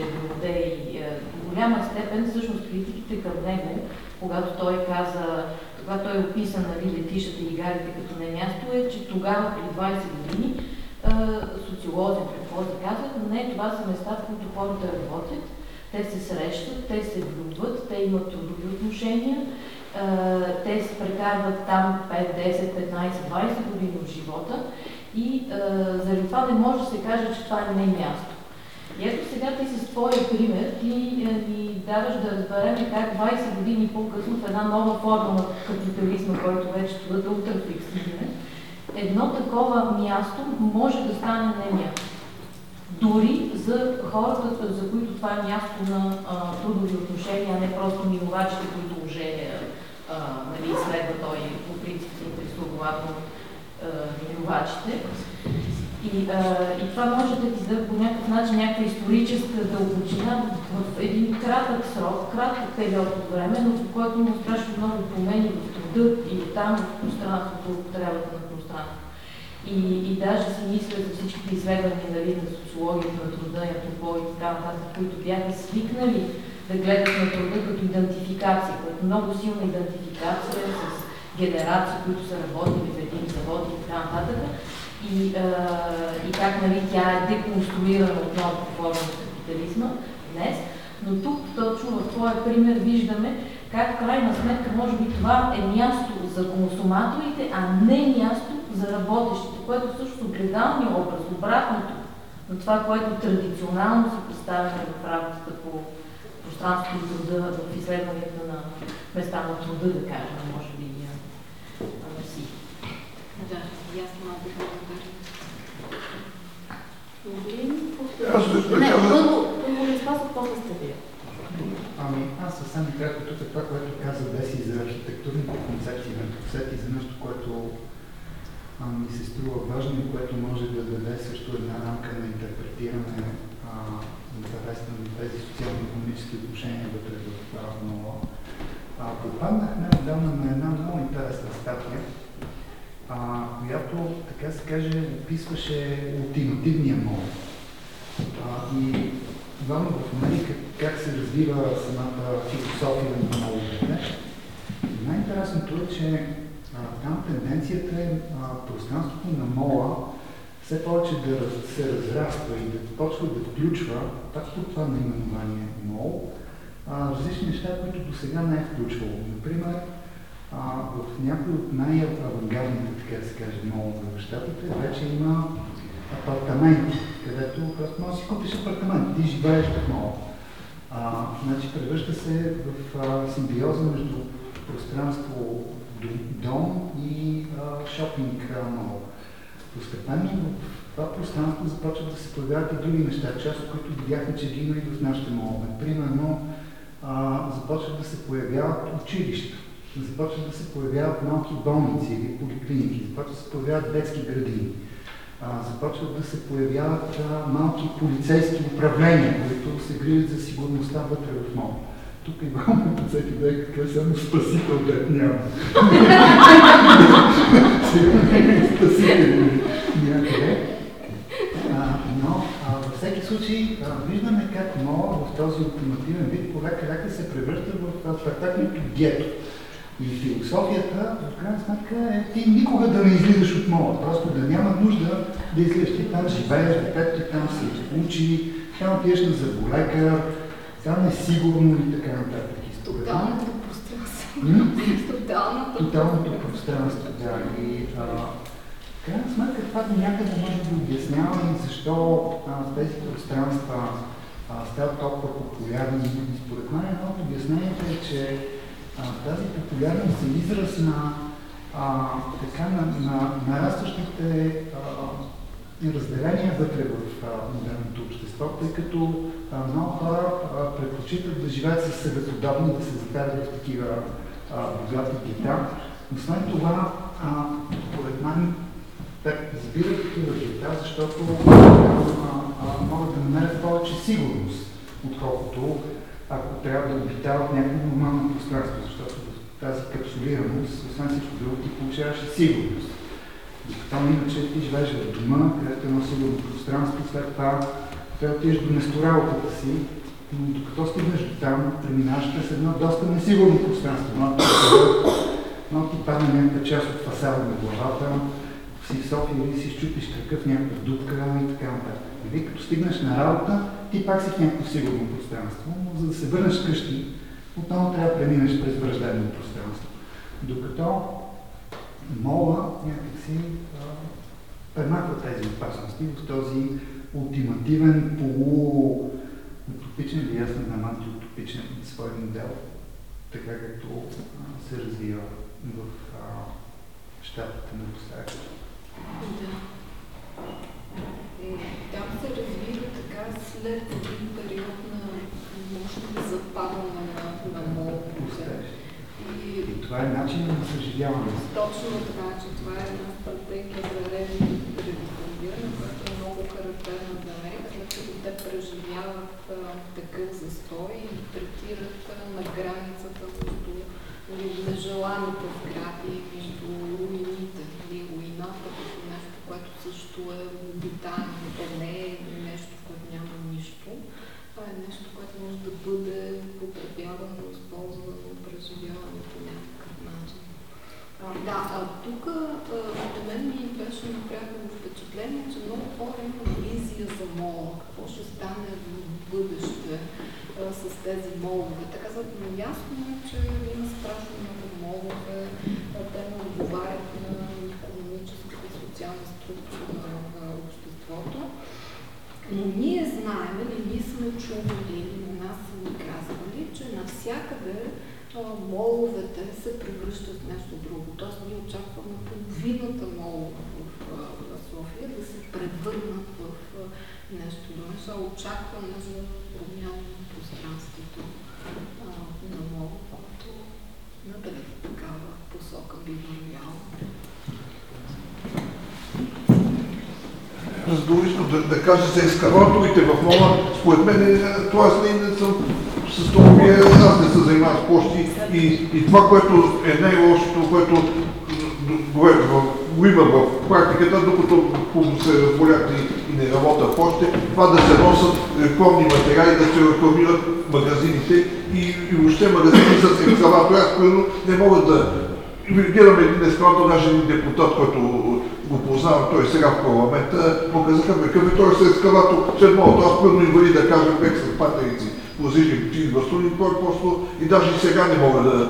Speaker 12: е и до голяма степен всъщност критиките към него, когато той каза, когато той описа нали, летищата и гарите като не място, е, че тогава, при 20 години, социолози, да казват, не, това са места, в които хората работят, Те се срещат, те се влюбват, те имат трудови отношения, те се прекарват там 5, 10, 15, 20 години от живота и заради това не може да се каже, че това е не място. И ето сега ти с твоя пример ти ни даваш да разберем как 20 години по-късно в една нова форма на капитализма, който вече да е ултрафиксиране, едно такова място може да стане не място. Дори за хората, за които това е място на а, трудови отношения, а не просто минувачите, които уже нали, следва той по принцип се интересува минувачите. И, а, и това може да ти даде по някакъв начин някаква историческа дълбочина в един кратък срок, кратък период от време, но в който има страшно много промени в труда и там в пространството, употребата на пространството. И, и даже си мисля за всичките изследвания нали, на социологията на труда и антрополи и така нататък, които бяха свикнали да гледат на труда като идентификация, като много силна идентификация с генерации, които са работили в един завод и така нататък. И, а, и как нали, тя е деконструирана отново по форма на капитализма днес. Но тук точно в твоя пример виждаме как в крайна сметка може би това е място за консуматорите, а не място за работещите, което също огледалния образ, обратното на това, което традиционално се представяме в работата по пространството и труда, в изследванията на места на труда, да кажем, може би и на си.
Speaker 2: Да, и аз малко да кажа.
Speaker 10: Аз
Speaker 1: Не, първо, първо ли спасва, после сте вие.
Speaker 5: Ами, аз съвсем кратко тук това, което каза Беси за архитектурните концепции на и за нещо, което а, ми се струва важно и което може да даде също една рамка на интерпретиране а, интересна на тези социално-економически отношения вътре в МОЛА. Попаднах неодавна на една много интересна статия, а, която, така се каже, описваше ултимативния мол. и главно в Америка как се развива самата философия на моловете. Най-интересното е, че а, там тенденцията е а, пространството на мола все повече да се разраства и да почва да включва, пак тук това наименование мол, а, различни неща, които до сега не е включвало. Например, а, в някои от най-авангардните, така да се каже, молове в щатите, вече има апартаменти, където просто можеш да си купиш апартамент, ти живееш в мола. А, значи превръща се в а, симбиоза между пространство дом и а, шопинг мол. Постепенно в това пространство започват да се появяват и други неща, част от които видяхме, че ги има и в нашите молове. Примерно, а, започват да се появяват училища, започват да се появяват малки болници или поликлиники, започват да се появяват детски градини, започват да се появяват малки полицейски управления, които се грижат за сигурността вътре в мол. Тук и малко от всеки ден какъв е само спасител да няма. спасител някъде. но а, във всеки случай а, виждаме как мола в този ултимативен вид полека-лека се превръща в спектаклното гето. И философията, в крайна сметка, е ти никога да не излизаш от мола. Просто да няма нужда да излизаш. Ти там живееш, детето ти там се учи, там отиеш на заболекар, там е сигурно и така нататък.
Speaker 2: Тоталното пространство.
Speaker 5: Тоталното. Тоталното пространство, да. И а, в крайна сметка това до някъде може да обяснява и защо а, тези пространства а, стават толкова популярни. Според мен едно от обяснението е, че а, тази популярност е израз на, а, така, на, на нарастващите разделения вътре в модерното общество, тъй като а, много хора предпочитат да живеят с себеподобни, да се затарят в такива а, богати гета. Освен това, а, поред мен, те избират такива гета, защото а, а, могат да намерят повече сигурност, отколкото ако трябва да обитават някакво нормално пространство, защото тази капсулираност, освен всичко друго, ти получаваш сигурност. Там иначе ти живееш в дома, където е едно сигурно пространство, след това трябва да отидеш до местоработата си, но докато стигнеш до там, преминаваш през едно доста несигурно пространство. Малко ти падне някаква част от фасада на главата, си в София или си щупиш какъв някаква дупка и така нататък. И като стигнеш на работа, ти пак си в някакво сигурно пространство, но за да се върнеш вкъщи, отново трябва да преминеш през враждебно пространство. Докато мола някакси премахва тези опасности в този ултимативен, полуутопичен или аз не знам, антиутопичен свой модел, така както се развива в щатите на посадъчето.
Speaker 2: Да. Е, там се развива така след един период на може би западане на, на моловете. И
Speaker 5: И това е начин на съживяване.
Speaker 2: точно така, че това е една стратегия за ревизиониране, която е много характерна за Америка, след като те преживяват а, такъв застой и третират а, на границата между нежеланите сгради, между руините. Нали, руината като нещо, също е обитание, то не е нещо, в което няма нищо. Това е нещо, което може да бъде потребявано, използвано, преживявано по някакъв начин. А, да, а тук на мен ми беше направено впечатление, че много хора имат визия за мола, какво ще стане в бъдеще а, с тези молове. Така за ясно е, че има страшно много молове, а, те не отговарят на економическата и социална структура на, на обществото. Но ние знаем, или ние или на нас са ни казвали, че навсякъде моловете се превръщат в нещо друго. Тоест ние очакваме половината молове в, София да се превърнат в нещо друго. Това е очакване за промяна на пространството на мол, което надали в такава посока би вървяло.
Speaker 10: Задължително да, да кажа за ескаваторите в Мола, според мен, е, това аз не, не съм с това, аз не се занимавам с площи. И, и това, което е най-лошото, което го е- има в практиката, докато се разболят и, и не работят почти, това да се носят рекламни материали, да се рекламират магазините и, и въобще магазини с ескаватор. Аз примерно не мога да гледам един ескалатор, даже един депутат, който го познавам, той сега в парламента, му казаха, бе, къде той с ескалатор, след малко, аз първо инвалид да кажа, бек с патерици, возижи почти бастуни, той просто и даже и сега не мога да,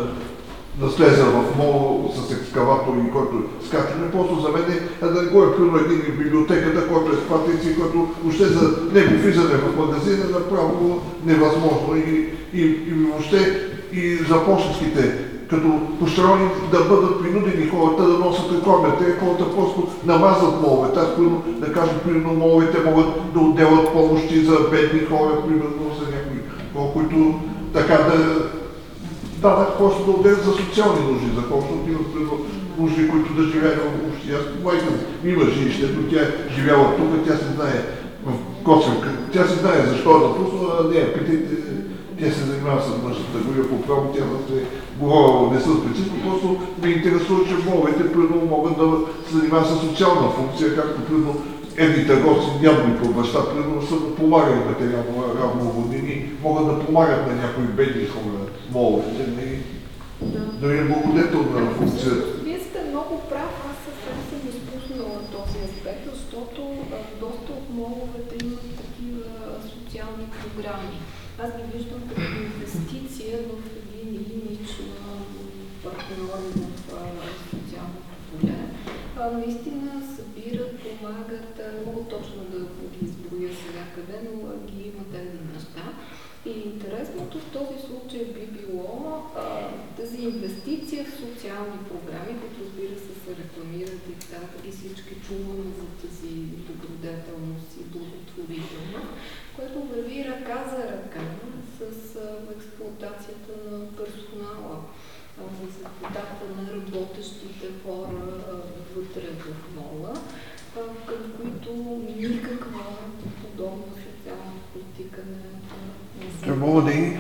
Speaker 10: да слеза в мол с екскаватор и който скачаме. Просто за мен е да не го е примерно един в библиотеката, който е с патерици, който въобще за него влизане в магазина е направо невъзможно и, и, и въобще и за почтенските като построени да бъдат принудени хората да носят рекламите, хората просто намазват моловете. Аз, примерно, да кажем, примерно, моловете могат да отделят помощи за бедни хора, примерно за някои хора, които така да дадат просто да отделят за социални нужди, за хора, защото имат нужди, които да живеят в общи. Аз майка ми има жилище, но тя е живяла тук, тя се знае в Коцевка, тя се знае защо е напуснала, не, питайте, тя се занимава с мъжната гория по право, тя да се говорила не с специалист, просто ме интересува, че моловете примерно могат да се занимават с социална функция, както примерно едни търговци, някои по баща, примерно са да помагали материално равноводнини, могат да помагат на някои бедни хора, моловете, не, да е благодетелна функция.
Speaker 2: Вие сте много прав, аз съвсем съм изпуснала този аспект, защото доста от моловете имат такива социални програми. Аз ги виждам като инвестиция в един имидж на партньори в а, социалното поле. А, наистина събират, помагат, а, не мога точно да ги изброя сега къде, но а, ги има тези неща. И интересното в този случай би било а, тази инвестиция в социални програми, които разбира се се рекламират и така, и всички чуваме за тази добродетелност и благотворителност, което върви ръка за ръка с а, експлуатацията на персонала, а, експлуатацията на работещите хора а, вътре в мола, към които никаква подобна социална политика не
Speaker 10: Не мога да е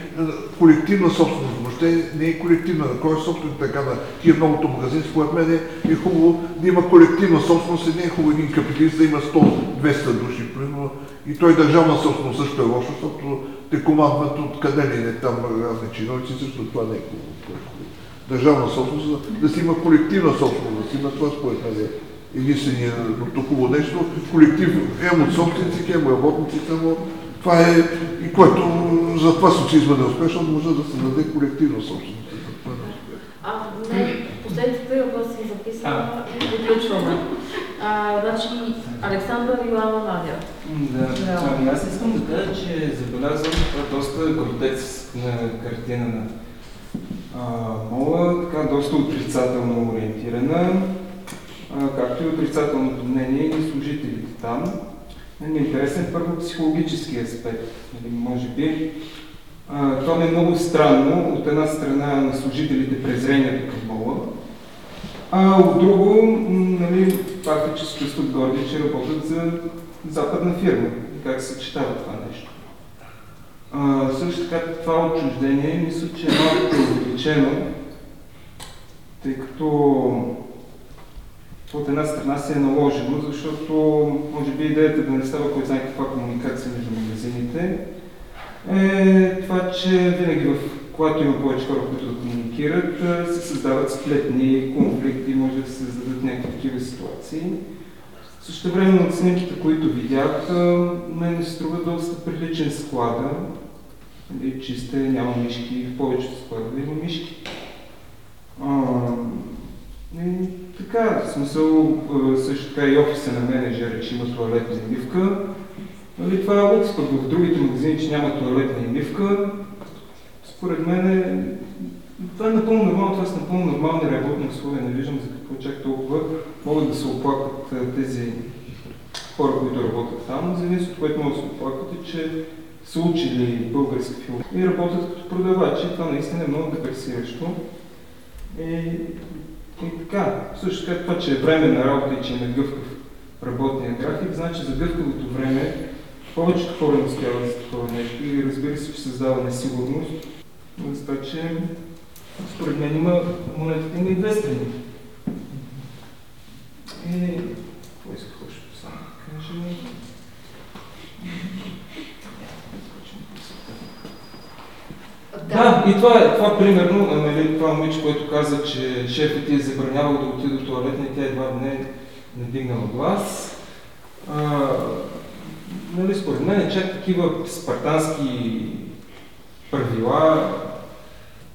Speaker 10: колективна собственост, въобще не е колективна. Кой е собственик така на тия многото магазини, според мен е, е хубаво да има колективна собственост и не е хубаво един капиталист да има 100-200 души, примерно. И той държавна собственост също е лошо, защото те командват от къде ли не там разни чиновници, също това не е хубаво. Държавна собственост, да си има колективна собственост, да си има това според мен е единственият хубаво нещо. Колектив е от собствениците, е работниците, Това е и което за това социализма не е успешен, може да се даде колективна собственост. Е.
Speaker 1: А, не, последните три въпроса си записана и приключваме. А, значи, Александър и Лама Надя.
Speaker 13: Да, ами аз искам да кажа, че забелязвам това доста гротескна картина на а, Мола, така доста отрицателно ориентирана, а, както и отрицателното мнение и на служителите там. Мен е интересен първо психологически аспект. Нали, може би а, това ми е много странно. От една страна на служителите презрението към Мола, а от друго, нали, факт е, че се чувстват горди, че работят за западна фирма. Как се съчетава това нещо? А, също така това отчуждение мисля, че е малко преувеличено, тъй като от една страна се е наложено, защото може би идеята да не става кой знае каква комуникация между магазините е това, че винаги в когато има повече хора, които да комуникират, се създават сплетни, конфликти, може да се създадат някакви такива ситуации. Също време от снимките, които видях, мен се струва доста приличен склада. Нали, чист е, няма мишки, в повечето складове има мишки. И, така, в смисъл, а, също така и офиса на менеджера, че има туалетна мивка. Нали, това е лукс, пък в другите магазини, че няма туалетна мивка. Според мен е, това е напълно нормално, това са напълно нормални работни условия, не виждам за какво чак толкова могат да се оплакват а, тези хора, които работят там. За единството, което могат да се оплакват е, че са учили български филм и работят като продавачи. Това наистина е много депресиращо. И, и така, също така това, че е време на работа и че има гъвкав работния график, значи за гъвкавото време повечето хора не успяват за такова нещо и разбира се, че създава несигурност. Това, че според мен има монетата има и две страни. И какво исках още да кажа? Да, и това е, това примерно, нали, това момиче, което каза, че шефът ти е забранявал да отиде до туалетна и тя едва не е надигнала глас. А, нали, според мен чак такива спартански правила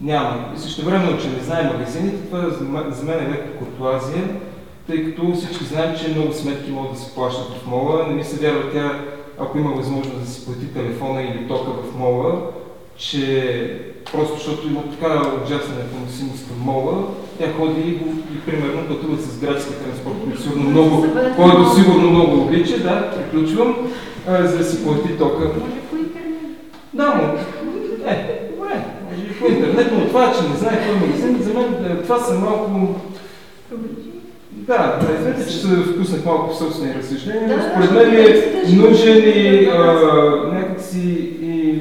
Speaker 13: няма. И също време, че не знае магазините, това за мен е леко куртуазия, тъй като всички знаем, че много сметки могат да се плащат в мола. Не ми се вярва тя, ако има възможност да си плати телефона или тока в мола, че просто защото има така ужасна непоносимост към мола, тя ходи и, го, и примерно пътува с градски транспорт, който сигурно много, който сигурно много обича, да, приключвам, а, за да си плати тока.
Speaker 1: Може по интернет.
Speaker 13: Да, но, е, добре, може и по интернет, но това, че не знае кой е магазин, за мен е, това са малко... Да, да, знаете, че се впуснах малко в собствени разсъждения, но според мен е нужен и а, някакси и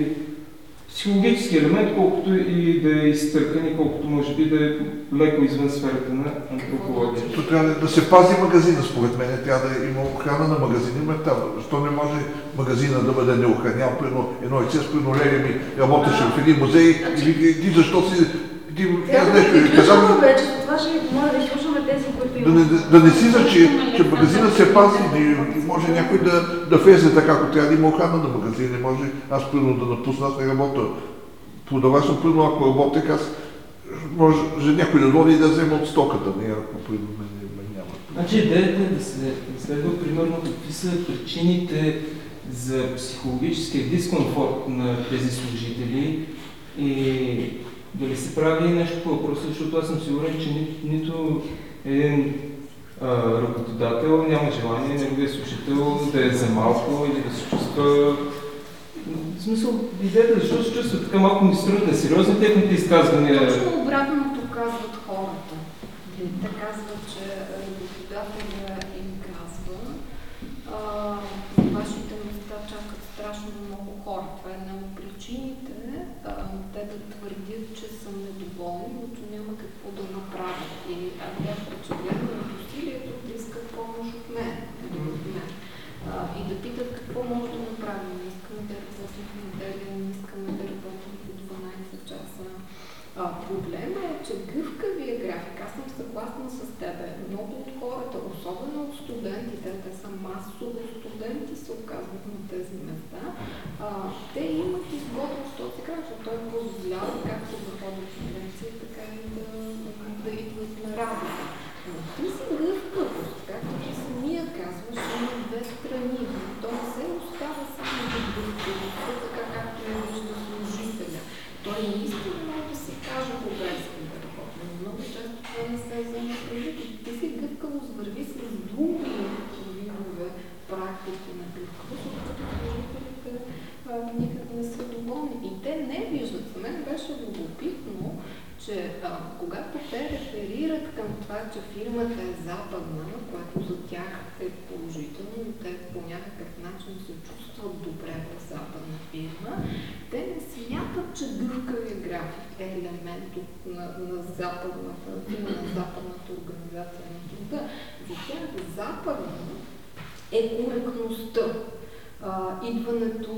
Speaker 13: психологически елемент, колкото и да е изтъркан и колкото може би да е леко извън сферата на антропологията.
Speaker 10: То трябва да се пази магазина, според мен. Трябва да има охрана на магазина. Има там. Защо не може магазина да бъде неохранян? Примерно едно и цес, примерно Леля ми работеше в един музей и ти защо си... Ти
Speaker 1: Трябва да приключваме
Speaker 10: казвам,
Speaker 1: вече, затова ще ви моля да изслушаме тези, които
Speaker 10: да не, да не си за, че, че магазина се пази и, може някой да, да влезе така, ако трябва да има охрана на магазина. Не може аз примерно да напусна, аз не работя. Продавач съм, примерно, ако работех, аз може някой да дойде и да вземе от стоката. Не, ако примерно няма.
Speaker 13: Значи идеята е да се изследва примерно какви са причините за психологическия дискомфорт на тези служители и дали се прави нещо по въпроса, защото аз съм сигурен, че ни, нито един а, работодател няма желание неговия служител да е за малко или да се чувства в смисъл, идеята, защо се чувства така малко ми струват несериозни техните изказвания.
Speaker 2: Точно обратното казват хората. Те казват, че работодателя им казва, а, за вашите места чакат страшно много хора. Това е една от причините а, те да твърдят, че са недоволни, но че няма какво да направят. И аз бях очевидно от усилието да искат помощ от мен. или от мен. А, и да питат какво може да направим. Не искаме да работим в неделя, не искаме да работим по 12 часа. А, проблема е, че гъвкави гъвкавия график, аз съм съгласна с тебе. Много от хората, особено от студентите, те са масово студенти, се оказват на тези места, а, те имат изгодност този график, той позволява както да ходят в лекции, така и да, да идват на работа. Но тази гъвкавост, както ти самия казваш, има две страни. То не се остава само за гъвкавостта, така както я вижда служителя. Той наистина може да си каже кога искам да работя, но много често това не се взема предвид. Ти си гъвкавост върви с други видове практики на гъвкавост, от които служителите никак не са доволни. И те не виждат. За мен беше любопитно, че а, когато те реферират към това, че фирмата е западна, което за тях е положително, и те по някакъв начин се чувстват добре в западна фирма, те не смятат, че гъвкавия график е елемент от, на, на западната, на западната организация на труда. За тях западна е коректността идването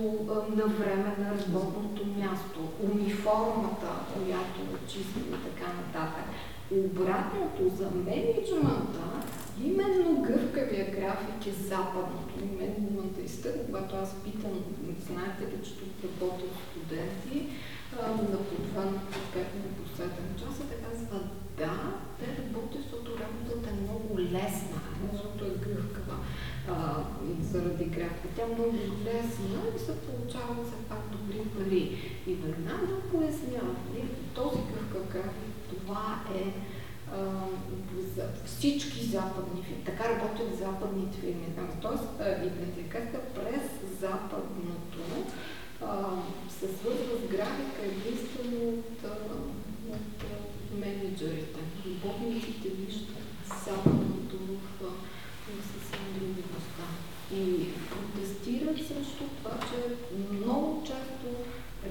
Speaker 2: на време на работното място, униформата, която чисти и така нататък. Обратното за менеджмента, именно гъвкавия график е западното. И мен имам да изтък, когато аз питам, знаете ли, че тук работят студенти на по два, на по пет, на по 7 часа, те казват да, те работят, защото работата е много лесна, защото е гъвкава а, заради графика. Тя много лесна и се получават все пак добри пари. И веднага поясняват, нали, този гъвкав график, това е за всички западни фирми. Така работят западните фирми. Тоест, идентификацията през западното а, се свързва с графика единствено от, от, менеджерите. Работниците виждат западното в съвсем други места. И протестират срещу това, че много често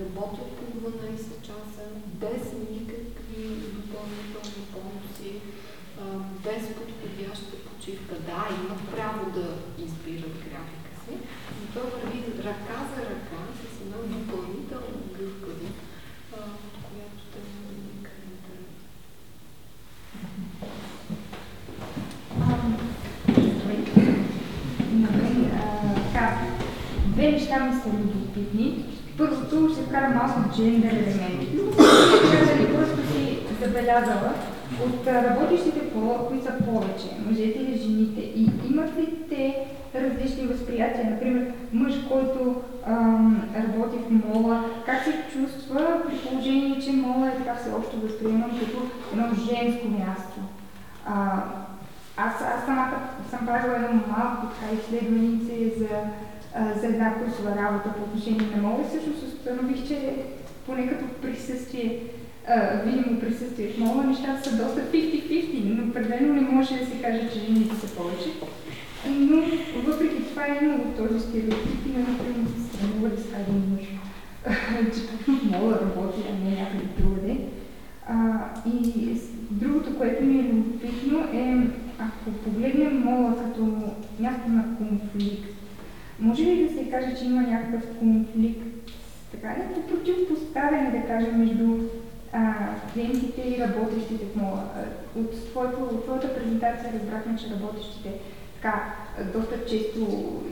Speaker 2: работят по 12 часа, без допълнителни бонуси, без подходяща почивка. Да, имат право да избират графика си, но това върви ръка за ръка с една допълнителна гъвкавост, от която те никъде не тръгват.
Speaker 14: две неща ми са любопитни. Първото ще вкара малко джендър елементи. Забелязала от работещите пола, които са повече, мъжете или жените, и имат ли те различни възприятия? Например, мъж, който ам, работи в мола, как се чувства при положение, че мола е така все още възприемам като едно женско място? А, аз, аз самата съм правила едно малко така изследване за за една курсова работа по отношение на мола и всъщност установих, че поне като присъствие, видимо присъствие в мола, нещата са доста 50-50, но определено не може да се каже, че жените са повече. Но въпреки това е имало този стереотип и на например се странува да един мъж, че мола работи, а не някъде другаде. и другото, което ми е любопитно е, ако погледнем мола като място на конфликт, може ли да се каже, че има някакъв конфликт, така някакво противопоставяне, да кажем, между а, клиентите и работещите в мола? От, твоето, от твоята презентация разбрахме, че работещите така доста често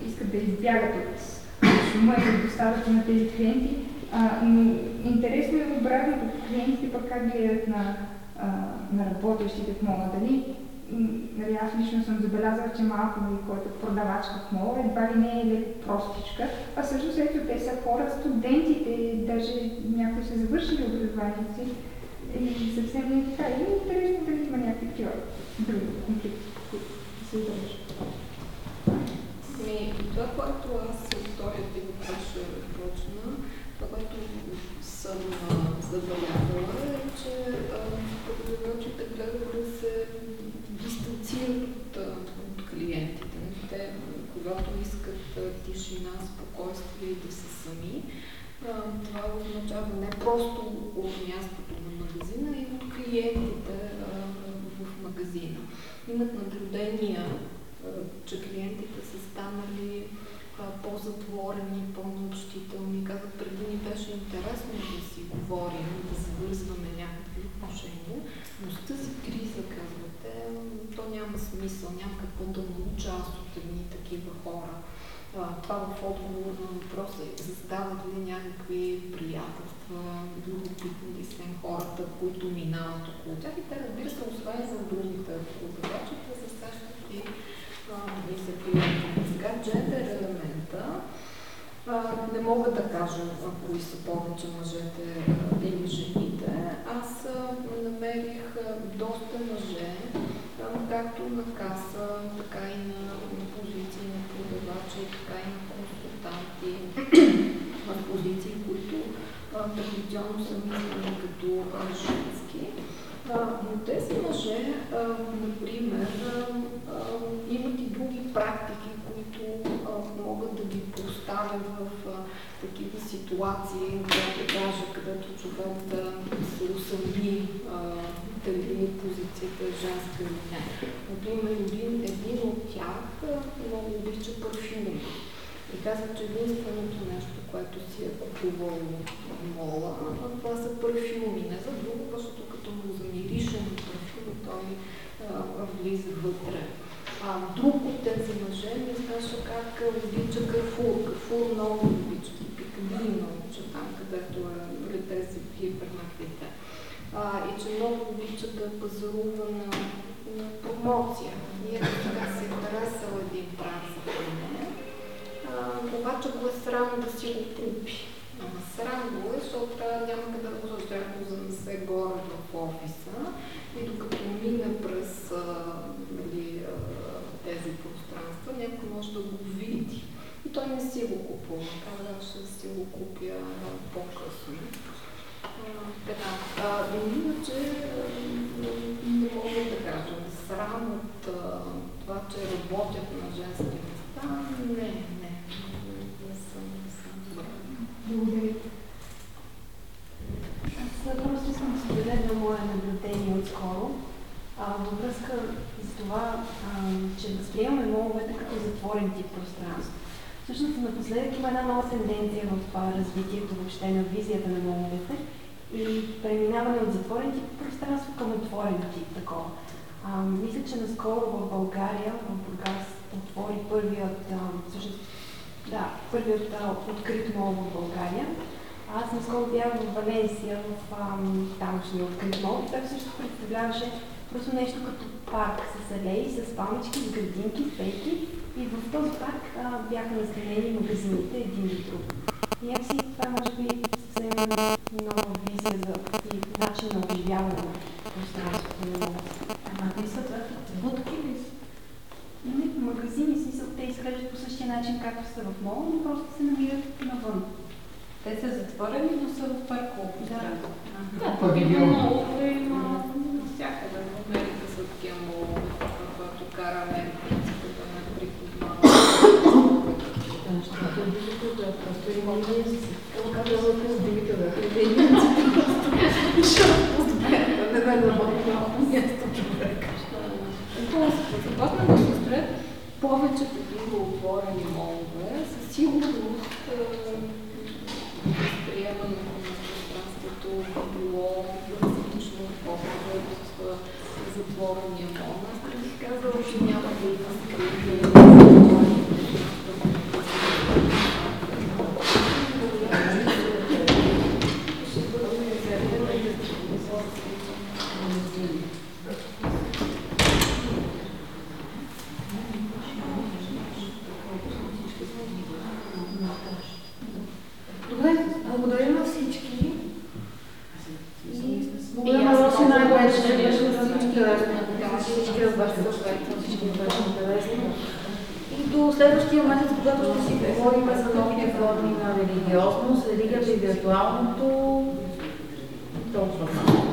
Speaker 14: искат да избягат от шума и да доставят на тези клиенти, а, но интересно е обратното, клиентите пък как гледат на, а, на работещите в мола. Дали нали, аз лично съм забелязала, че малко ми, който е продавачка в мола, едва ли не е леко простичка, а също ето те са хора, студентите, даже някои са завършили образованието и съвсем не е така. И е интересно дали има някакви други конфликти, които се извършват.
Speaker 2: Ми, това, което аз от втория ти въпрос почна, това, което съм забелязала е, че преподавачите гледат да се дистанцират от, от клиентите. Те, когато искат тишина, спокойствие и да са сами, това означава не просто от мястото на магазина, и от клиентите в магазина. Имат наблюдения, че клиентите са станали по-затворени, по-научителни. Казват, преди ни беше интересно да си говорим, да завързваме някакви отношение, но с тази криза, казвате, то няма смисъл, няма какво да науча аз от едни такива хора. А, това в отговор на въпроса е, създават ли някакви приятелства, любопитни ли са хората, които минават около тях и те разбира се, освен за другите преподавачи, те се сещат и, и се приятели. Сега джендер елемента а, не мога да кажа кои са повече мъжете или жените. Аз намерих доста мъже, както на каса, така и на, на позиции на продавачи, така и на консултанти, в позиции, които традиционно са мислени като женски. Но тези мъже, например, имат и други практики, които могат да ги поставят в такива ситуации, да кажа, където човек да се усъмни дали позицията е женска или не. Например, един, един от тях много обича парфюми. И казва, че единственото нещо, което си е купувал в мола, това са парфюми. Не за друго, защото като му замирише на парфюма, той а, влиза вътре. А, друг от тези мъже ми знаеше как обича Карфур. Карфур много обича. Пикадили много обича там, където е нали, тези хипермаркетите. А, и че много обича да пазарува на, на промоция. Ние така се е харесал един мен обаче го е срам да си го купи. Ама срам го е, защото няма къде да го за да се горе в офиса и докато мине през а, нали, а, тези пространства, някой може да го види. И той не си го купува. Казва, ще си го купя по-късно. Така, иначе не мога да кажа. Срам от това, че работят на женски места, не, не.
Speaker 15: Благодаря. Аз просто съм споделена мое наблюдение отскоро а, във връзка с това, а, че възприемаме моловете като затворен тип пространство. Всъщност напоследък има една нова тенденция в това развитието въобще на визията на моловете и преминаване от затворен тип пространство към отворен тип такова. А, мисля, че наскоро в България, в Бургас, отвори първият, а, всъщност да, първият открит мол в България. Аз наскоро бях в Валенсия, в тамошния открит мол той също представляваше просто нещо като парк с алеи, с палмички, с градинки, с пейки. И в този парк а, бяха настанени магазините един до друг. И някакси това може би съвсем нова визия за и начин на оживяване на пространството на мола.
Speaker 1: Ама какви са това? Будки ли са?
Speaker 15: Не, магазини, смисъл, те изглеждат по същия начин, както са в мола, но просто се намират навън.
Speaker 8: Те са затворени, но са в парково.
Speaker 15: Да.
Speaker 8: Да, тук има много, има навсякъде. В Америка са такива много, когато караме принципа да не приходна.
Speaker 1: Защото другото е просто има как да бъдат издивите да Не ме да бъде малко място човек.
Speaker 8: Започна да се строят повече такива отворени молове, със сигурност възприемането на пространството би било различно затворения мол. Аз казала, че няма да има скрити
Speaker 1: следващия месец, когато ще си говорим за новите форми на религиозност, религията и виртуалното, толкова.